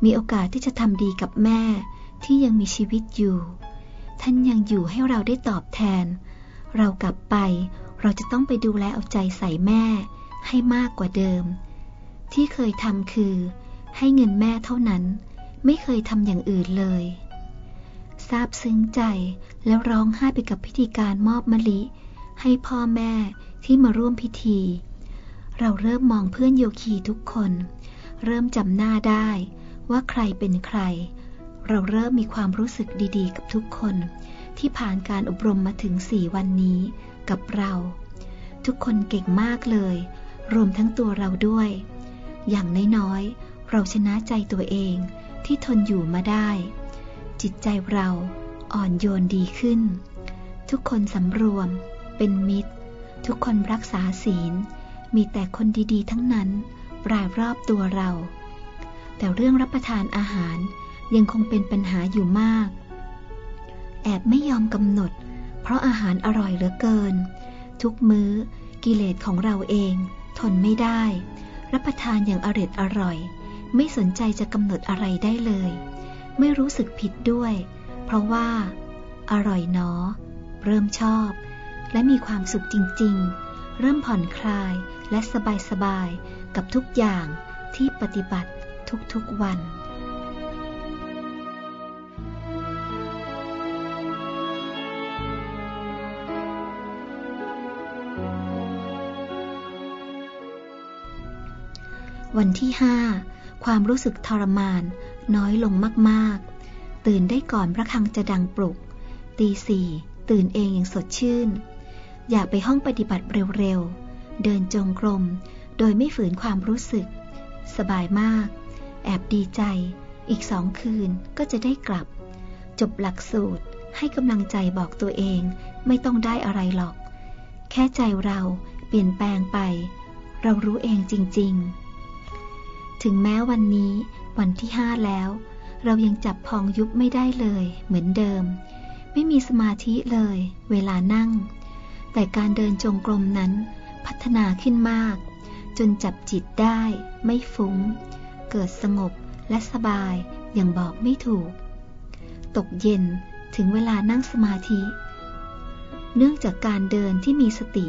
มีโอกาสที่จะทำดีกับแม่ที่ยังมีชีวิตอยู่ ท่านยังอยู่ให้เราได้ตอบแทน เรากลับไปเราจะต้องไปดูแลเอาใจใส่แม่ให้มากกว่าเดิม ที่เคยทำคือ ให้เงินแม่เท่านั้น ไม่เคยทำอย่างอื่นเลยซาบซึ้งใจแล้วร้องไห้ไปกับพิธีการมอบมะลิ ให้พ่อแม่ที่มาร่วมพิธี เราเริ่มมองเพื่อนโยคีทุกคน เริ่มจำหน้าได้ว่าใครเป็นใคร เราเริ่มมีความรู้สึกดีๆ กับทุกคน ที่ผ่านการอบรมมาถึงสี่วันนี้กับเรา ทุกคนเก่งมากเลย รวมทั้งตัวเราด้วย อย่างน้อยๆ เราชนะใจตัวเองที่ทนอยู่มาได้ จิตใจเราอ่อนโยนดีขึ้น ทุกคนสำรวม เป็นมิตร ทุกคนรักษาศีล มีแต่คนดีๆ ทั้งนั้นรายรอบตัวเรา แต่เรื่องรับประทานอาหารยังคงเป็นปัญหาอยู่มาก แอบไม่ยอมกำหนด เพราะอาหารอร่อยเหลือเกิน ทุกมื้อกิเลสของเราเอง ทนไม่ได้ รับประทานอย่างอร็ดอร่อย ไม่สนใจจะกำหนดอะไรได้เลย ไม่รู้สึกผิดด้วย เพราะว่า อร่อยเนอเริ่มชอบ และมีความสุขจริง ๆ เริ่มผ่อนคลายและสบายๆกับทุกอย่างที่ปฏิบัติทุกๆวัน วันที่ห้าความรู้สึกทรมาน น้อยลงมากๆ ตื่นได้ก่อนพระคังจะดังปลุก ตีสี่ตื่นเองอย่างสดชื่น อยากไปห้องปฏิบัติเร็วๆ เดินจงกรม โดยไม่ฝืนความรู้สึก สบายมาก แอบดีใจ อีกสองคืนก็จะได้กลับ จบหลักสูตรให้กำลังใจบอกตัวเองไม่ต้องได้อะไรหรอก แค่ใจเราเปลี่ยนแปลงไป เรารู้เองจริง ๆ ถึงแม้วันนี้วันที่ห้าแล้ว เรายังจับพองยุบไม่ได้เลย เหมือนเดิม ไม่มีสมาธิเลย เวลานั่ง แต่การเดินจงกรมนั้นพัฒนาขึ้นมาก จนจับจิตได้ไม่ฟุง้ง เกิดสงบและสบายอย่างบอกไม่ถูก ตกเย็นถึงเวลานั่งสมาธิ เนื่องจากการเดินที่มีสติ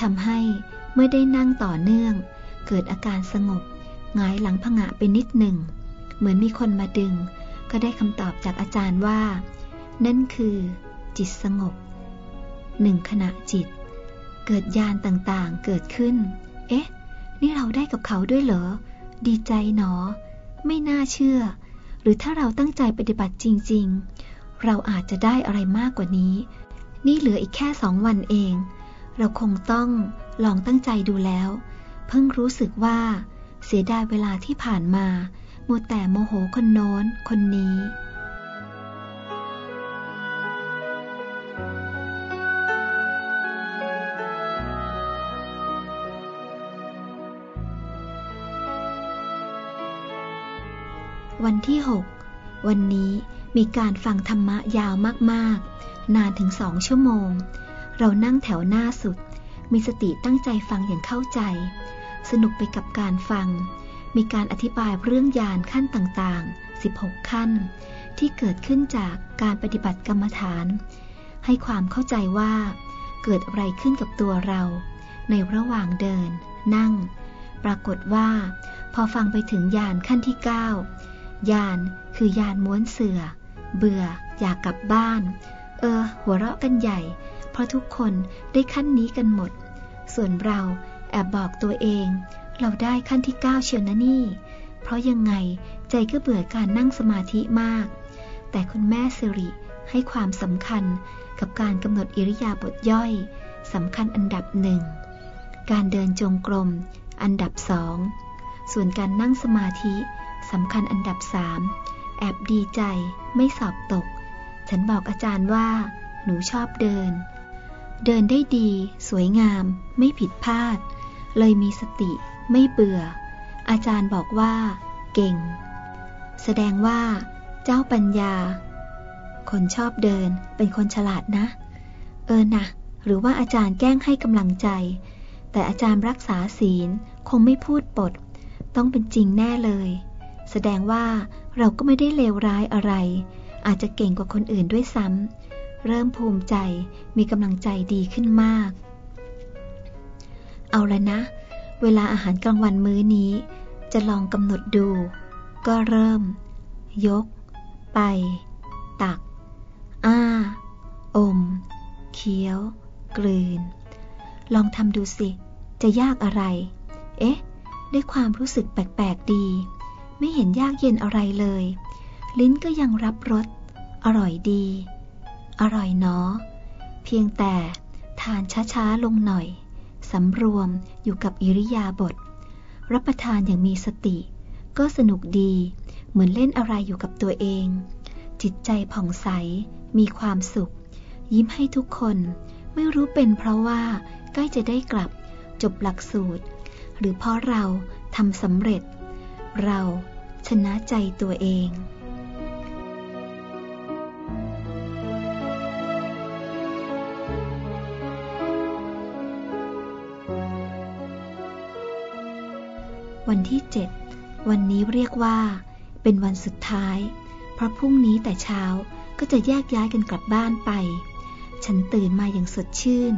ทำให้เมื่อได้นั่งต่อเนื่อง เกิดอาการสงบ หงายหลังผงะไปนิดหนึ่ง เหมือนมีคนมาดึง ก็ได้คำตอบจากอาจารย์ว่า นั่นคือจิตสงบ หนึ่งขณะจิต เกิดยานต่างๆเกิดขึ้น เอ๊ะ นี่เราได้กับเขาด้วยเหรอ ดีใจหนอ ไม่น่าเชื่อ หรือถ้าเราตั้งใจปฏิบัติจริง ๆ เราอาจจะได้อะไรมากกว่านี้ นี่เหลืออีกแค่สองวันเอง เราคงต้องลองตั้งใจดูแล้ว เพิ่งรู้สึกว่า สียดายเวลาที่ผ่านมามัวแต่โมโหคนโน้น คนนี้ วันที่ 6 วันนี้มีการฟังธรรมะยาวมากๆ นานถึงสองชั่วโมง เรานั่งแถวหน้าสุด มีสติตั้งใจฟังอย่างเข้าใจ สนุกไปกับการฟัง มีการอธิบายเรื่องยานขั้นต่างๆ 16 ขั้น ที่เกิดขึ้นจากการปฏิบัติกรรมฐาน ให้ความเข้าใจว่า เกิดอะไรขึ้นกับตัวเรา ในระหว่างเดิน นั่ง ปรากฏว่า พอฟังไปถึงยานขั้นที่ 9 ยานคือยานม้วนเสือ เบื่อ อยากกลับบ้าน เออ หัวเราะกันใหญ่ เพราะทุกคนได้ขั้นนี้กันหมด ส่วนเรา แอบบอกตัวเอง เราได้ขั้นที่เก้าเชียวนะนี่ เพราะยังไงใจก็เบื่อการนั่งสมาธิมาก แต่คุณแม่สิริให้ความสำคัญกับการกำหนดอิริยาบถย่อยสำคัญอันดับหนึ่ง การเดินจงกรม อันดับสอง ส่วนการนั่งสมาธิสำคัญอันดับสามแอบดีใจไม่สอบตก ฉันบอกอาจารย์ว่า หนูชอบเดิน เดินได้ดี สวยงาม ไม่ผิดพลาด เลยมีสติ ไม่เบื่อ อาจารย์บอกว่า เก่ง แสดงว่า เจ้าปัญญา คนชอบเดินเป็นคนฉลาดนะ เออนะหรือว่าอาจารย์แกล้งให้กำลังใจ แต่อาจารย์รักษาศีลคงไม่พูดปด ต้องเป็นจริงแน่เลย แสดงว่าเราก็ไม่ได้เลวร้ายอะไร อาจจะเก่งกว่าคนอื่นด้วยซ้ำเริ่มภูมิใจมีกำลังใจดีขึ้นมาก เอาละนะ เวลาอาหารกลางวันมื้อนี้ จะลองกำหนดดู ก็เริ่ม ยก ไป ตัก อ้า อม เคี้ยว กลืน ลองทำดูสิ จะยากอะไร เอ๊ะ ได้ความรู้สึกแปลกๆดี ไม่เห็นยากเย็นอะไรเลย ลิ้นก็ยังรับรส อร่อยดี อร่อยเนาะเพียงแต่ทานช้าๆลงหน่อย สำรวมอยู่กับอิริยาบถรับประทานอย่างมีสติ ก็สนุกดี เหมือนเล่นอะไรอยู่กับตัวเอง จิตใจผ่องใส มีความสุข ยิ้มให้ทุกคน ไม่รู้เป็นเพราะว่าใกล้จะได้กลับจบหลักสูตร หรือเพราะเราทำสำเร็จ เราชนะใจตัวเอง วันที่7วันนี้เรียกว่า เป็นวันสุดท้าย เพราะพรุ่งนี้แต่เช้าก็จะแยกย้ายกันกลับบ้านไป ฉันตื่นมาอย่างสดชื่น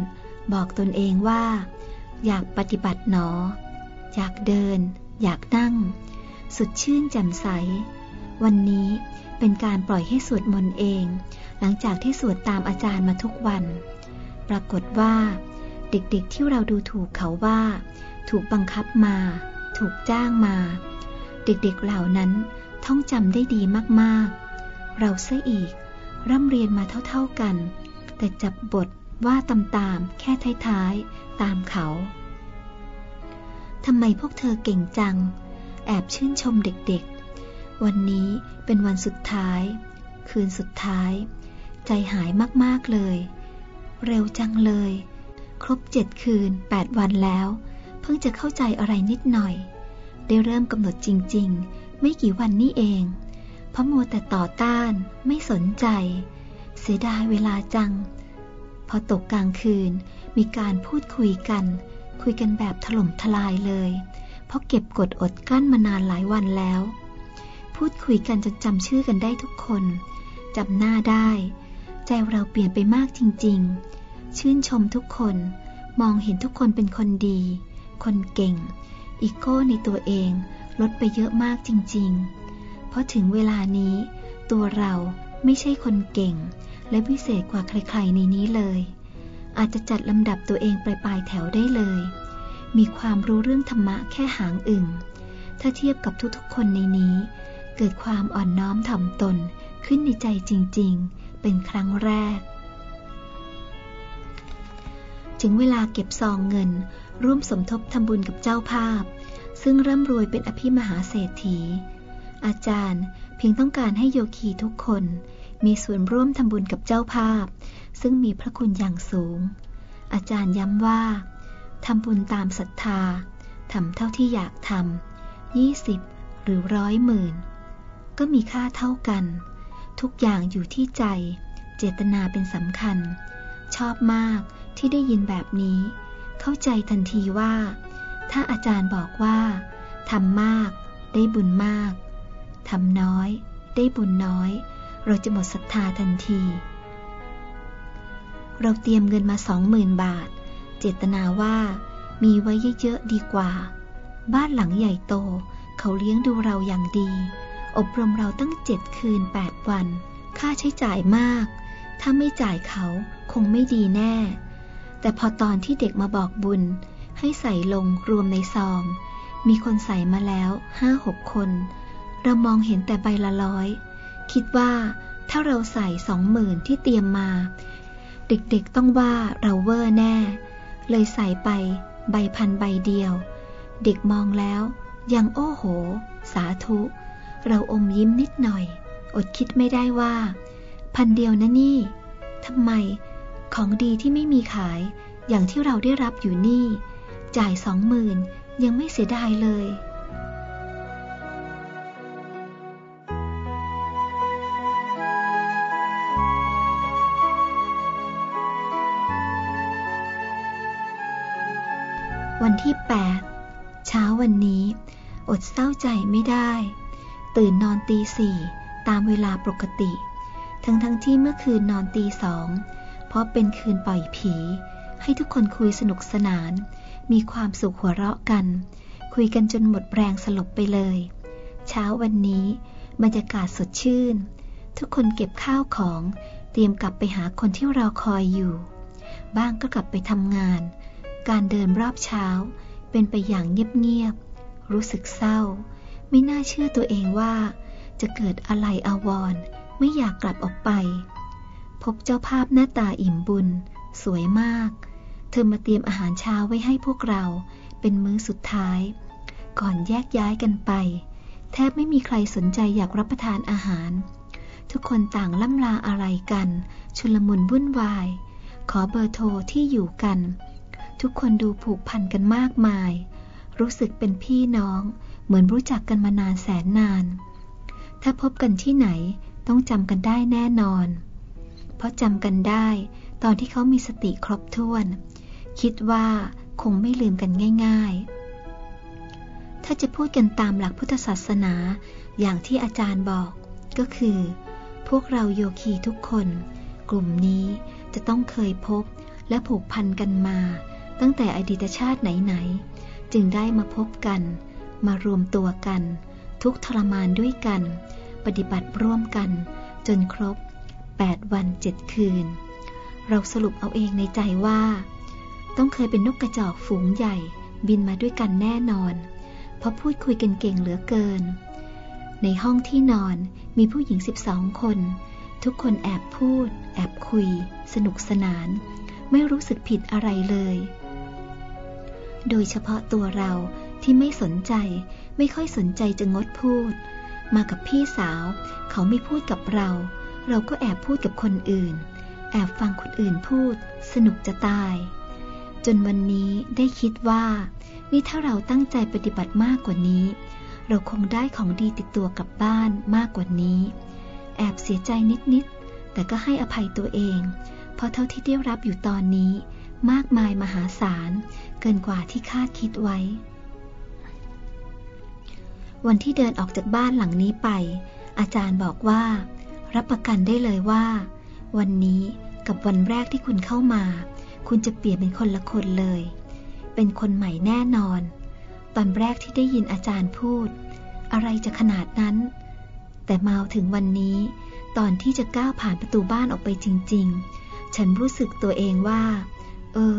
บอกตนเองว่า อยากปฏิบัติหนอ อยากเดิน อยากนั่ง สดชื่นแจ่มใส วันนี้เป็นการปล่อยให้สวดมนต์เอง หลังจากที่สวดตามอาจารย์มาทุกวัน ปรากฏว่า เด็กๆที่เราดูถูกเขาว่า ถูกบังคับมา ถูกจ้างมา เด็กๆเหล่านั้นท่องจำได้ดีมากๆ เราซะอีกร่ำเรียนมาเท่าๆกัน แต่จับบทว่าตามๆแค่ท้ายๆ ตามเขาทำไมพวกเธอเก่งจัง แอบชื่นชมเด็กๆ วันนี้เป็นวันสุดท้าย คืนสุดท้าย ใจหายมากๆเลย เร็วจังเลย ครบเจ็ดคืนแปดวันแล้ว เพิ่งจะเข้าใจอะไรนิดหน่อย ได้เริ่มกำหนดจริง ๆ ไม่กี่วันนี้เอง เพราะมัวแต่ต่อต้านไม่สนใจ เสียดายเวลาจัง พอตกกลางคืนมีการพูดคุยกัน คุยกันแบบถล่มทลายเลย เพราะเก็บกดอดกั้นมานานหลายวันแล้ว พูดคุยกันจนจำชื่อกันได้ทุกคนจำหน้าได้ ใจเราเปลี่ยนไปมากจริง ๆ ชื่นชมทุกคนมองเห็นทุกคนเป็นคนดี คนเก่ง อีโก้ในตัวเองลดไปเยอะมากจริง ๆ เพราะถึงเวลานี้ตัวเราไม่ใช่คนเก่ง และพิเศษกว่าใครๆในนี้เลย อาจจะจัดลำดับตัวเองปปลายแถวได้เลย มีความรู้เรื่องธรรมะแค่หางอึ่ง ถ้าเทียบกับทุกๆคนในนี้ เกิดความอ่อนน้อมถ่อมตนขึ้นในใจจริง ๆ เป็นครั้งแรกถึงเวลาเก็บซองเงิน ร่วมสมทบทำบุญกับเจ้าภาพ ซึ่งร่ำรวยเป็นอภิมหาเศรษฐี อาจารย์เพียงต้องการให้โยคีทุกคน มีส่วนร่วมทำบุญกับเจ้าภาพ ซึ่งมีพระคุณอย่างสูง อาจารย์ย้ำว่าทำบุญตามศรัทธาทำเท่าที่อยากทำยี่สิบหรือร้อยหมื่น ก็มีค่าเท่ากัน ทุกอย่างอยู่ที่ใจ เจตนาเป็นสำคัญ ชอบมากที่ได้ยินแบบนี้ เข้าใจทันทีว่า ถ้าอาจารย์บอกว่าทำมากได้บุญมากทำน้อย ได้บุญน้อย เราจะหมดศรัทธาทันที เราเตรียมเงินมาสองหมื่นบาท เจตนาว่ามีไว้เยอะๆดีกว่า บ้านหลังใหญ่โต เขาเลี้ยงดูเราอย่างดี อบรมเราตั้งเจ็ดคืนแปดวัน ค่าใช้จ่ายมาก ถ้าไม่จ่ายเขาคงไม่ดีแน่ แต่พอตอนที่เด็กมาบอกบุญ ให้ใส่ลงรวมในซอง มีคนใส่มาแล้วห้าหกคน เรามองเห็นแต่ใบละร้อย คิดว่าถ้าเราใส่สองหมื่นที่เตรียมมา เด็กๆต้องว่าเราเวอร์แน่ เลยใส่ไปใบพันใบเดียว เด็กมองแล้วยังโอ้โห สาธุ เราอมยิ้มนิดหน่อย อดคิดไม่ได้ว่า พันเดียวนะนี่ทำไม ของดีที่ไม่มีขาย อย่างที่เราได้รับอยู่นี่ จ่ายสองหมื่นยังไม่เสียดายเลย วันที่ 8 เช้าวันนี้ อดเศร้าใจไม่ได้ ตื่นนอนตีสี่ตามเวลาปกติ ทั้งทั้งที่เมื่อคืนนอนตีสอง เพราะเป็นคืนปล่อยผี ให้ทุกคนคุยสนุกสนาน มีความสุขหัวเราะกัน คุยกันจนหมดแรงสลบไปเลย เช้าวันนี้บรรยากาศสดชื่น ทุกคนเก็บข้าวของ เตรียมกลับไปหาคนที่เราคอยอยู่ บ้างก็กลับไปทำงาน การเดินรอบเช้าเป็นไปอย่างเงียบๆ รู้สึกเศร้า ไม่น่าเชื่อตัวเองว่า จะเกิดอะไรอาวรไม่อยากกลับออกไป พบเจ้าภาพหน้าตาอิ่มบุญ สวยมาก เธอมาเตรียมอาหารเช้าไว้ให้พวกเราเป็นมื้อสุดท้าย ก่อนแยกย้ายกันไป แทบไม่มีใครสนใจอยากรับประทานอาหาร ทุกคนต่างล่ำลาอะไรกัน ชุลมุนวุ่นวาย ขอเบอร์โทรที่อยู่กัน ทุกคนดูผูกพันกันมากมาย รู้สึกเป็นพี่น้อง เหมือนรู้จักกันมานานแสนนาน ถ้าพบกันที่ไหนต้องจำกันได้แน่นอน เพราะจำกันได้ ตอนที่เขามีสติครบถ้วน คิดว่าคงไม่ลืมกันง่าย ๆ ถ้าจะพูดกันตามหลักพุทธศาสนาอย่างที่อาจารย์บอก ก็คือ พวกเราโยคีทุกคน กลุ่มนี้จะต้องเคยพบและผูกพันกันมา ตั้งแต่อดีตชาติไหน ๆ จึงได้มาพบกัน มารวมตัวกัน ทุกทรมานด้วยกัน ปฏิบัติร่วมกัน จนครบ 8 วันเจ็ดคืน เราสรุปเอาเองในใจว่า ต้องเคยเป็นนกกระจอกฝูงใหญ่บินมาด้วยกันแน่นอน เพราะพูดคุยกันเก่งเหลือเกิน ในห้องที่นอนมีผู้หญิง 12 คน ทุกคนแอบพูด แอบคุย สนุกสนาน ไม่รู้สึกผิดอะไรเลย โดยเฉพาะตัวเราที่ไม่สนใจ ไม่ค่อยสนใจจะงดพูด มากับพี่สาว เขาไม่พูดกับเรา เราก็แอบพูดกับคนอื่น แอบฟังคนอื่นพูด สนุกจะตาย จนวันนี้ได้คิดว่า นี่ถ้าเราตั้งใจปฏิบัติมากกว่านี้ เราคงได้ของดีติดตัวกลับบ้านมากกว่านี้ แอบเสียใจนิดๆ แต่ก็ให้อภัยตัวเอง เพราะเท่าที่ได้รับอยู่ตอนนี้ มากมายมหาศาล เกินกว่าที่คาดคิดไว้ วันที่เดินออกจากบ้านหลังนี้ไป อาจารย์บอกว่า รับประกันได้เลยว่า วันนี้กับวันแรกที่คุณเข้ามา คุณจะเปลี่ยนเป็นคนละคนเลย เป็นคนใหม่แน่นอน ตอนแรกที่ได้ยินอาจารย์พูด อะไรจะขนาดนั้น แต่มาถึงวันนี้ ตอนที่จะก้าวผ่านประตูบ้านออกไปจริง ๆ ฉันรู้สึกตัวเองว่า เออ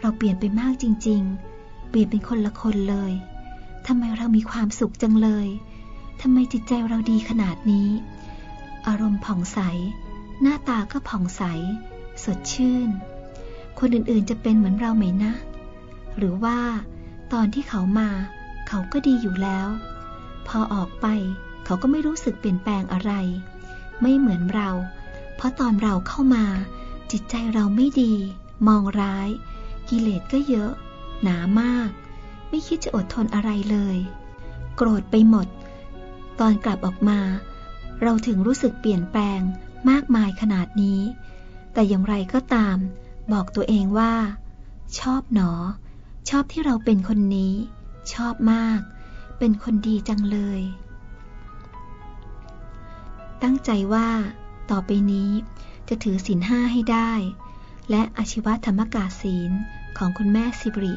เราเปลี่ยนไปมากจริง ๆ เปลี่ยนเป็นคนละคนเลยทำไมเรามีความสุขจังเลยทำไมจิตใจเราดีขนาดนี้ อารมณ์ผ่องใส หน้าตาก็ผ่องใส สดชื่น คนอื่นๆจะเป็นเหมือนเราไหมนะ หรือว่า ตอนที่เขามา เขาก็ดีอยู่แล้ว พอออกไปเขาก็ไม่รู้สึกเปลี่ยนแปลงอะไร ไม่เหมือนเรา เพราะตอนเราเข้ามา จิตใจเราไม่ดี มองร้าย กิเลสก็เยอะ หนามาก ไม่คิดจะอดทนอะไรเลย โกรธไปหมด ตอนกลับออกมา เราถึงรู้สึกเปลี่ยนแปลงมากมายขนาดนี้ แต่อย่างไรก็ตาม บอกตัวเองว่า ชอบหนอ ชอบที่เราเป็นคนนี้ ชอบมาก เป็นคนดีจังเลย ตั้งใจว่า ต่อไปนี้จะถือศีลห้าให้ได้ และอาชีวธรรมกาศีลของคุณแม่สิบริ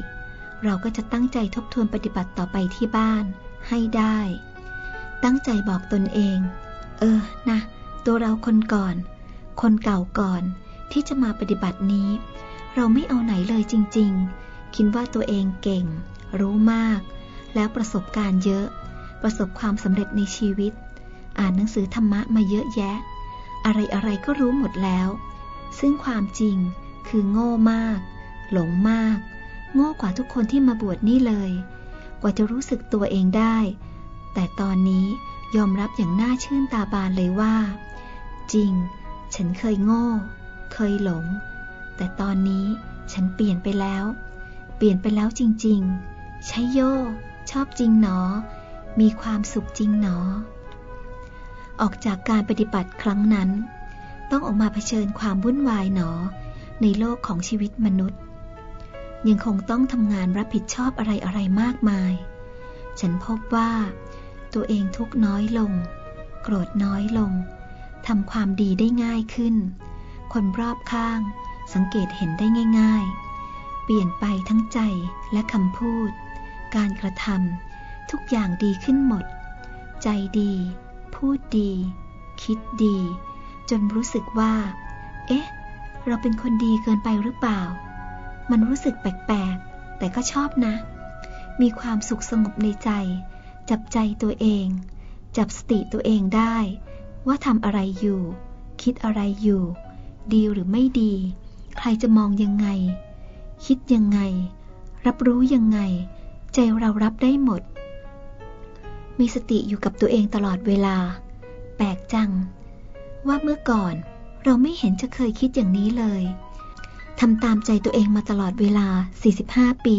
เราก็จะตั้งใจทบทวนปฏิบัติต่อไปที่บ้านให้ได้ ตั้งใจบอกตนเอง เออนะตัวเราคนก่อน คนเก่าก่อนที่จะมาปฏิบัตินี้ เราไม่เอาไหนเลยจริง ๆ คิดว่าตัวเองเก่ง รู้มาก แล้วประสบการณ์เยอะ ประสบความสำเร็จในชีวิต อ่านหนังสือธรรมะมาเยอะแยะ อะไรอะไรก็รู้หมดแล้ว ซึ่งความจริงคือโง่มาก หลงมาก โง่กว่าทุกคนที่มาบวชนี่เลย กว่าจะรู้สึกตัวเองได้ แต่ตอนนี้ ยอมรับอย่างน่าชื่นตาบานเลยว่า จริง ฉันเคยโง่ เคยหลง แต่ตอนนี้ฉันเปลี่ยนไปแล้ว เปลี่ยนไปแล้วจริง ๆ ใช้โย ชอบจริงหนอ มีความสุขจริงหนอ ออกจากการปฏิบัติครั้งนั้น ต้องออกมาเผชิญความวุ่นวายหนอ ในโลกของชีวิตมนุษย์ ยังคงต้องทำงานรับผิดชอบอะไรอะไรมากมาย ฉันพบว่า ตัวเองทุกน้อยลง โกรธน้อยลงทำความดีได้ง่ายขึ้น คนรอบข้างสังเกตเห็นได้ง่ายๆ เปลี่ยนไปทั้งใจและคำพูด การกระทำทุกอย่างดีขึ้นหมด ใจดี พูดดี คิดดี จนรู้สึกว่า เอ๊ะ เราเป็นคนดีเกินไปหรือเปล่า มันรู้สึกแปลกๆ แต่ก็ชอบนะ มีความสุขสงบในใจ จับใจตัวเอง จับสติตัวเองได้ ว่าทำอะไรอยู่ คิดอะไรอยู่ ดีหรือไม่ดี ใครจะมองยังไง คิดยังไง รับรู้ยังไง ใจเรารับได้หมด มีสติอยู่กับตัวเองตลอดเวลา แปลกจัง ว่าเมื่อก่อนเราไม่เห็นจะเคยคิดอย่างนี้เลยทำตามใจตัวเองมาตลอดเวลา 45 ปี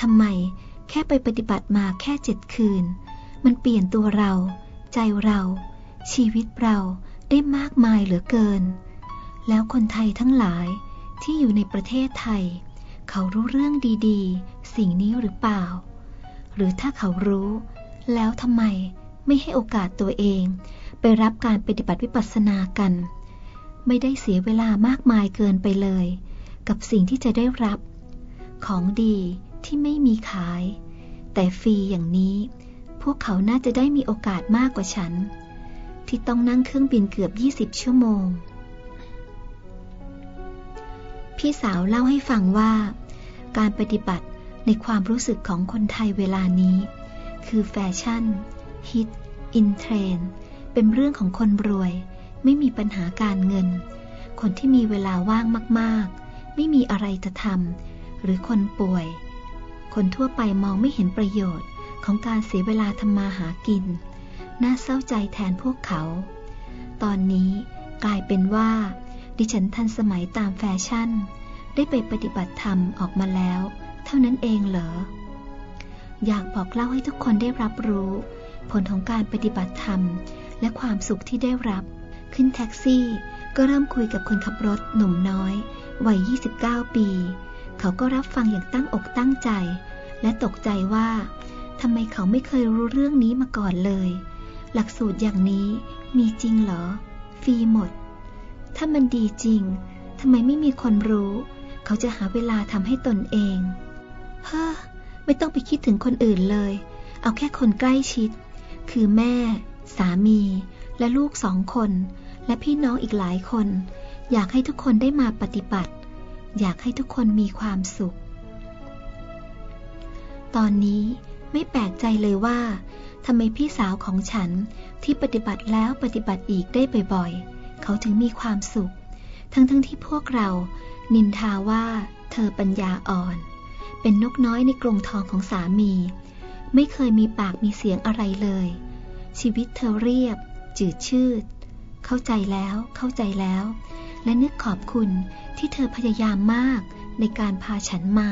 ทำไม แค่ไปปฏิบัติมาแค่เจ็ดคืน มันเปลี่ยนตัวเรา ใจเรา ชีวิตเราได้มากมายเหลือเกิน แล้วคนไทยทั้งหลายที่อยู่ในประเทศไทย เขารู้เรื่องดีๆ สิ่งนี้หรือเปล่า หรือถ้าเขารู้ แล้วทำไมไม่ให้โอกาสตัวเอง ไปรับการปฏิบัติวิปัสสนากัน ไม่ได้เสียเวลามากมายเกินไปเลย กับสิ่งที่จะได้รับ ของดี ที่ไม่มีขาย แต่ฟรีอย่างนี้ พวกเขาน่าจะได้มีโอกาสมากกว่าฉัน ที่ต้องนั่งเครื่องบินเกือบ 20 ชั่วโมง พี่สาวเล่าให้ฟังว่า การปฏิบัติในความรู้สึกของคนไทยเวลานี้ คือแฟชั่น ฮิต in trend เป็นเรื่องของคนรวย ไม่มีปัญหาการเงิน คนที่มีเวลาว่างมาก ๆ ไม่มีอะไรจะทำหรือคนป่วย คนทั่วไปมองไม่เห็นประโยชน์ของการเสียเวลาทำมาหากิน น่าเศร้าใจแทนพวกเขา ตอนนี้กลายเป็นว่า ดิฉันทันสมัยตามแฟชั่น ได้ไปปฏิบัติธรรมออกมาแล้ว เท่านั้นเองเหรอ อยากบอกเล่าให้ทุกคนได้รับรู้ ผลของการปฏิบัติธรรม และความสุขที่ได้รับ ขึ้นแท็กซี่ก็เริ่มคุยกับคนขับรถหนุ่มน้อย วัย 29 ปี เขาก็รับฟังอย่างตั้งอกตั้งใจ และตกใจว่าทำไมเขาไม่เคยรู้เรื่องนี้มาก่อนเลย หลักสูตรอย่างนี้มีจริงเหรอ ฟรีหมด ถ้ามันดีจริงทำไมไม่มีคนรู้ เขาจะหาเวลาทำให้ตนเอง เฮ้อ ไม่ต้องไปคิดถึงคนอื่นเลย เอาแค่คนใกล้ชิด คือแม่ สามี และลูกสองคน และพี่น้องอีกหลายคน อยากให้ทุกคนได้มาปฏิบัติ อยากให้ทุกคนมีความสุข ตอนนี้ไม่แปลกใจเลยว่าทำไมพี่สาวของฉันที่ปฏิบัติแล้วปฏิบัติอีกได้บ่อยๆ เขาถึงมีความสุข ทั้งๆทที่พวกเรานินทาว่าเธอปัญญาอ่อน เป็นนกน้อยในกรงทองของสามี ไม่เคยมีปากมีเสียงอะไรเลย ชีวิตเธอเรียบ จืดชืด เข้าใจแล้วเข้าใจแล้ว และนึกขอบคุณที่เธอพยายามมากในการพาฉันมา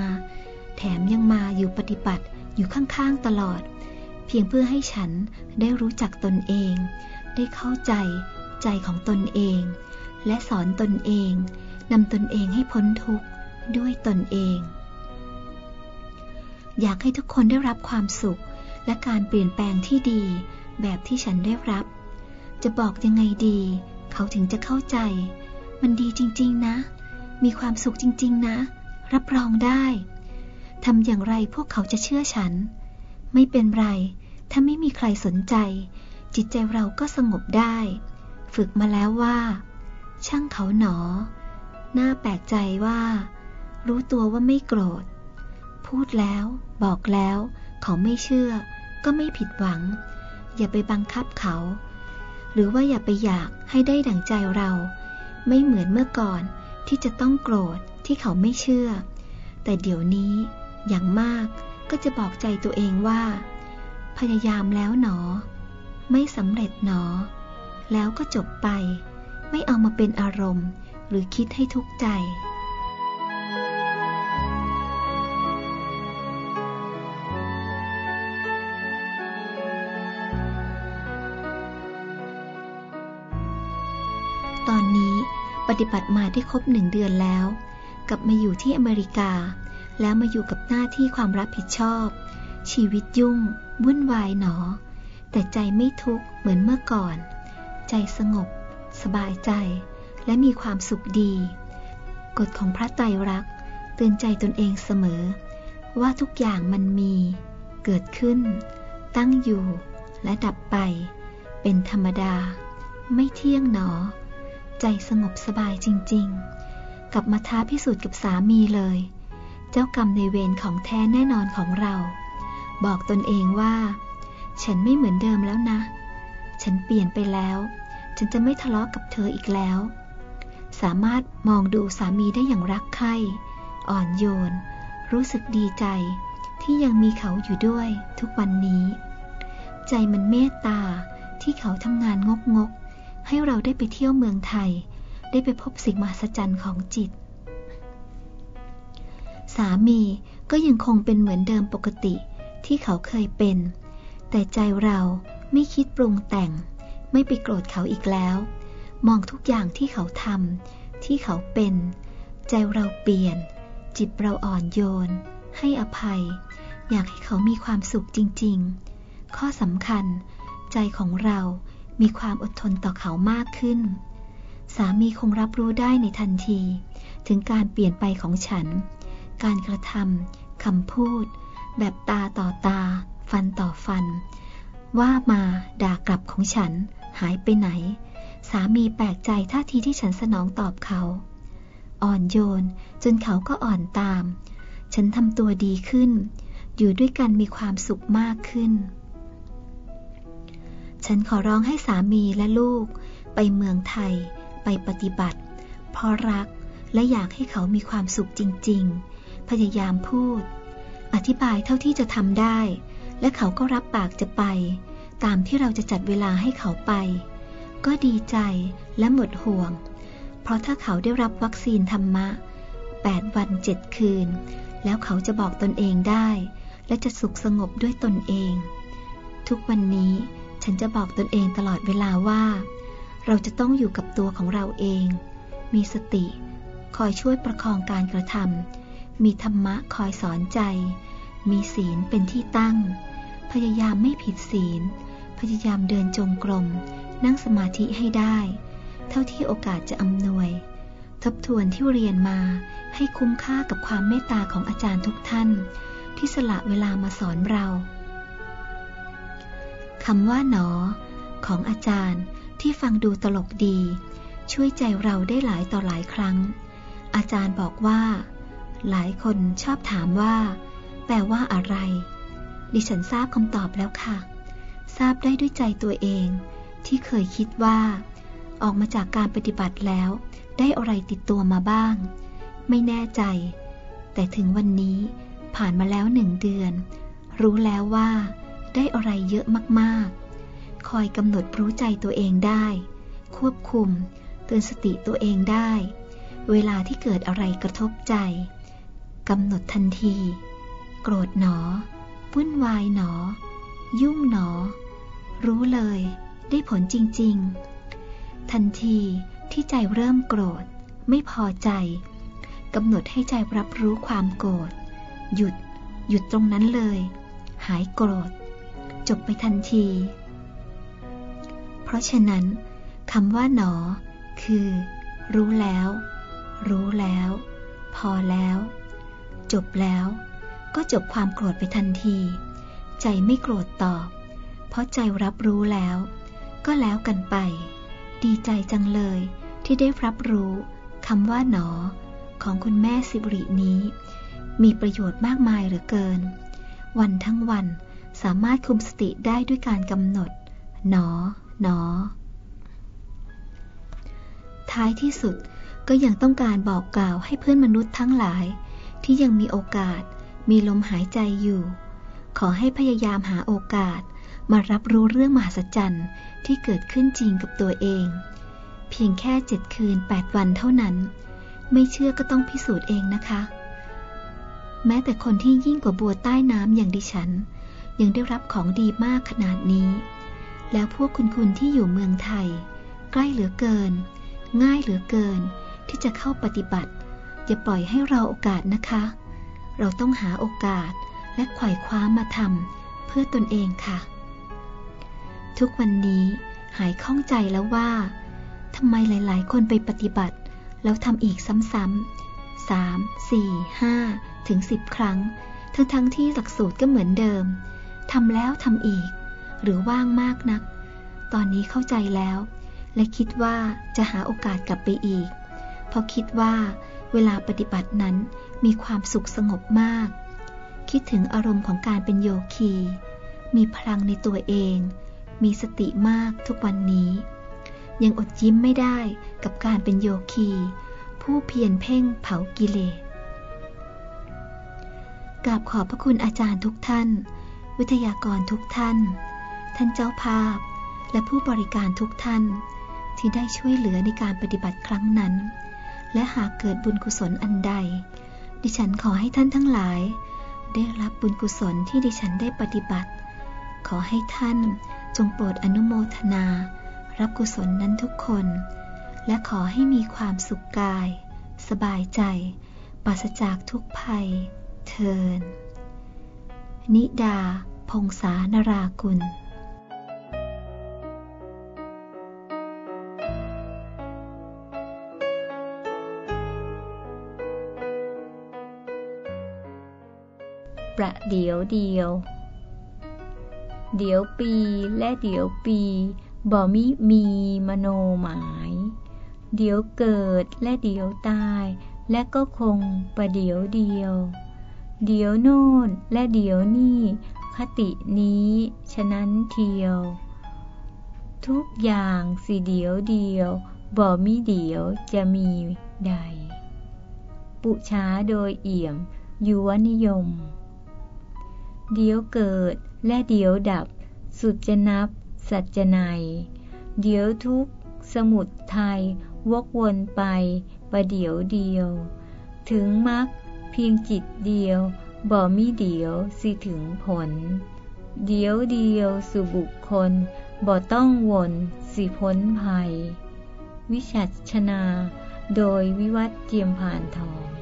แถมยังมาอยู่ปฏิบัติอยู่ข้างๆตลอด เพียงเพื่อให้ฉันได้รู้จักตนเอง ได้เข้าใจใจของตนเอง และสอนตนเองนำตนเองให้พ้นทุกข์ด้วยตนเอง อยากให้ทุกคนได้รับความสุขและการเปลี่ยนแปลงที่ดี แบบที่ฉันได้รับ จะบอกยังไงดี เขาถึงจะเข้าใจ มันดีจริง ๆ นะ มีความสุขจริง ๆ นะ รับรองได้ ทำอย่างไรพวกเขาจะเชื่อฉัน ไม่เป็นไร ถ้าไม่มีใครสนใจ จิตใจเราก็สงบได้ ฝึกมาแล้วว่า ช่างเขาหนอ น่าแปลกใจว่า รู้ตัวว่าไม่โกรธ พูดแล้ว บอกแล้ว เขาไม่เชื่อ ก็ไม่ผิดหวัง อย่าไปบังคับเขา หรือว่าอย่าไปอยากให้ได้ดั่งใจเรา ไม่เหมือนเมื่อก่อนที่จะต้องโกรธที่เขาไม่เชื่อ แต่เดี๋ยวนี้อย่างมากก็จะบอกใจตัวเองว่า พยายามแล้วหนอ ไม่สำเร็จหนอ แล้วก็จบไป ไม่เอามาเป็นอารมณ์ หรือคิดให้ทุกข์ใจ ฏิบัติมาได้ครบหนึ่งเดือนแล้ว กลับมาอยู่ที่อเมริกา แล้วมาอยู่กับหน้าที่ความรับผิดชอบ ชีวิตยุ่ง วุ่นวายหนอ แต่ใจไม่ทุกข์เหมือนเมื่อก่อน ใจสงบ สบายใจ และมีความสุขดี กฎของพระไตรรักษ์เตือนใจตนเองเสมอ ว่าทุกอย่างมันมี เกิดขึ้น ตั้งอยู่ และดับไป เป็นธรรมดา ไม่เที่ยงหนอ ใจสงบสบายจริงๆ กลับมาท้าพิสูจน์กับสามีเลย เจ้ากรรมในเวรของแท้แน่นอนของเรา บอกตนเองว่า ฉันไม่เหมือนเดิมแล้วนะ ฉันเปลี่ยนไปแล้ว ฉันจะไม่ทะเลาะกับเธออีกแล้ว สามารถมองดูสามีได้อย่างรักใคร่อ่อนโยน รู้สึกดีใจ ที่ยังมีเขาอยู่ด้วยทุกวันนี้ ใจมันเมตตาที่เขาทำงานงกงก ให้เราได้ไปเที่ยวเมืองไทย ได้ไปพบสิ่งมหัศจรรย์ของจิต สามีก็ยังคงเป็นเหมือนเดิมปกติที่เขาเคยเป็น แต่ใจเราไม่คิดปรุงแต่ง ไม่ไปโกรธเขาอีกแล้ว มองทุกอย่างที่เขาทำที่เขาเป็น ใจเราเปลี่ยน จิตเราอ่อนโยน ให้อภัย อยากให้เขามีความสุขจริง ๆ ข้อสำคัญ ใจของเรา มีความอดทนต่อเขามากขึ้น สามีคงรับรู้ได้ในทันที ถึงการเปลี่ยนไปของฉัน การกระทำคำพูด แบบตาต่อตา ฟันต่อฟัน ว่ามาด่ากลับของฉัน หายไปไหน สามีแปลกใจท่าทีที่ฉันสนองตอบเขา อ่อนโยนจนเขาก็อ่อนตาม ฉันทำตัวดีขึ้น อยู่ด้วยกันมีความสุขมากขึ้น ฉันขอร้องให้สามีและลูก ไปเมืองไทย ไปปฏิบัติ เพราะรักและอยากให้เขามีความสุขจริง ๆ พยายามพูด อธิบายเท่าที่จะทำได้ และเขาก็รับปากจะไป ตามที่เราจะจัดเวลาให้เขาไป ก็ดีใจและหมดห่วง เพราะถ้าเขาได้รับวัคซีนธรรมะ 8 วันเจ็ดคืน แล้วเขาจะบอกตนเองได้ และจะสุขสงบด้วยตนเอง ทุกวันนี้ ฉันจะบอกตนเองตลอดเวลาว่า เราจะต้องอยู่กับตัวของเราเอง มีสติ คอยช่วยประคองการกระทำมีธรรมะคอยสอนใจ มีศีลเป็นที่ตั้ง พยายามไม่ผิดศีล พยายามเดินจงกรม นั่งสมาธิให้ได้ เท่าที่โอกาสจะอำนวย ทบทวนที่เรียนมาให้คุ้มค่ากับความเมตตาของอาจารย์ทุกท่าน ที่สละเวลามาสอนเรา คำว่าหนอ ของอาจารย์ที่ฟังดูตลกดี ช่วยใจเราได้หลายต่อหลายครั้ง อาจารย์บอกว่า หลายคนชอบถามว่า แปลว่าอะไร ดิฉันทราบคำตอบแล้วค่ะ ทราบได้ด้วยใจตัวเองที่เคยคิดว่า ออกมาจากการปฏิบัติแล้ว ได้อะไรติดตัวมาบ้าง ไม่แน่ใจ แต่ถึงวันนี้ผ่านมาแล้วหนึ่งเดือน รู้แล้วว่า ได้อะไรเยอะมากๆ คอยกำหนดรู้ใจตัวเองได้ ควบคุม เตือนสติตัวเองได้ เวลาที่เกิดอะไรกระทบใจกำหนดทันที โกรธหนอ วุ่นวายหนอ ยุ่งหนอ รู้เลย ได้ผลจริง ๆ ทันทีที่ใจเริ่มโกรธ ไม่พอใจกำหนดให้ใจรับรู้ความโกรธ หยุด หยุดตรงนั้นเลย หายโกรธ จบไปทันที เพราะฉะนั้นคำว่าหนอ คือ รู้แล้ว รู้แล้ว พอแล้ว จบแล้ว ก็จบความโกรธไปทันที ใจไม่โกรธตอบ เพราะใจรับรู้แล้ว ก็แล้วกันไป ดีใจจังเลยที่ได้รับรู้คำว่าหนอ ของคุณแม่สิบรินี้ มีประโยชน์มากมายเหลือเกิน วันทั้งวัน สามารถคุมสติได้ด้วยการกำหนด หนอ หนอ ท้ายที่สุดก็ยังต้องการบอกกล่าวให้เพื่อนมนุษย์ทั้งหลาย ที่ยังมีโอกาสมีลมหายใจอยู่ ขอให้พยายามหาโอกาสมารับรู้เรื่องมหัศจรรย์ที่เกิดขึ้นจริงกับตัวเอง เพียงแค่เจ็ดคืนแปดวันเท่านั้น ไม่เชื่อก็ต้องพิสูจน์เองนะคะ แม้แต่คนที่ยิ่งกว่าบัวใต้น้ำอย่างดิฉัน ยังได้รับของดีมากขนาดนี้ แล้วพวกคุณคุณที่อยู่เมืองไทย ใกล้เหลือเกิน ง่ายเหลือเกิน ที่จะเข้าปฏิบัติ อย่าปล่อยให้เราโอกาสนะคะ เราต้องหาโอกาสและไขว่คว้ามาทำเพื่อตนเองค่ะ ทุกวันนี้หายข้องใจแล้วว่าทำไมหลาย ๆ คนไปปฏิบัติ แล้วทำอีกซ้ำๆสามสี่ห้าถึงสิบครั้ง ทั้งๆทที่หลักสูตรก็เหมือนเดิม ทำแล้วทำอีก หรือว่างมากนัก ตอนนี้เข้าใจแล้ว และคิดว่าจะหาโอกาสกลับไปอีก เพราะคิดว่าเวลาปฏิบัตินั้นมีความสุขสงบมาก คิดถึงอารมณ์ของการเป็นโยคี มีพลังในตัวเอง มีสติมากทุกวันนี้ ยังอดยิ้มไม่ได้กับการเป็นโยคี ผู้เพียรเพ่งเผากิเลสกราบขอบพระคุณอาจารย์ทุกท่าน วิทยากรทุกท่าน ท่านเจ้าภาพ และผู้บริการทุกท่าน ที่ได้ช่วยเหลือในการปฏิบัติครั้งนั้น และหากเกิดบุญกุศลอันใด ดิฉันขอให้ท่านทั้งหลาย ได้รับบุญกุศลที่ดิฉันได้ปฏิบัติ ขอให้ท่านจงโปรดอนุโมทนา รับกุศลนั้นทุกคน และขอให้มีความสุขกาย สบายใจ ปราศจากทุกภัย เทิน นิดา พงษานรากุลประเดี๋ยวเดียว เดี๋ยวปีและเดี๋ยวปีบ่มิมีมโนหมาย เดี๋ยวเกิดและเดี๋ยวตาย และก็คงประเดี๋ยวเดียว เดี๋ยวโน่นและเดี๋ยวนี่คตินี้ ฉะนั้นเทียว ทุกอย่างสิเดียวเดียวบ่มิเดียวจะมีใด ปุช้าโดยเอี่ยมยุวนิยม เดี๋ยวเกิดและเดี๋ยวดับ สุดจะนับ สัจจไนเดี๋ยวทุกสมุดไทยวกวนไปประเดี๋ยวเดียว ถึงมัก พียงจิตเดียวบ่มีเดียวสิถึงผล เดียวเดียวสุบุคคลบ่ต้องวนสิพ้นภัย วิชัชนา โดยวิวัตเจียมผ่านทอง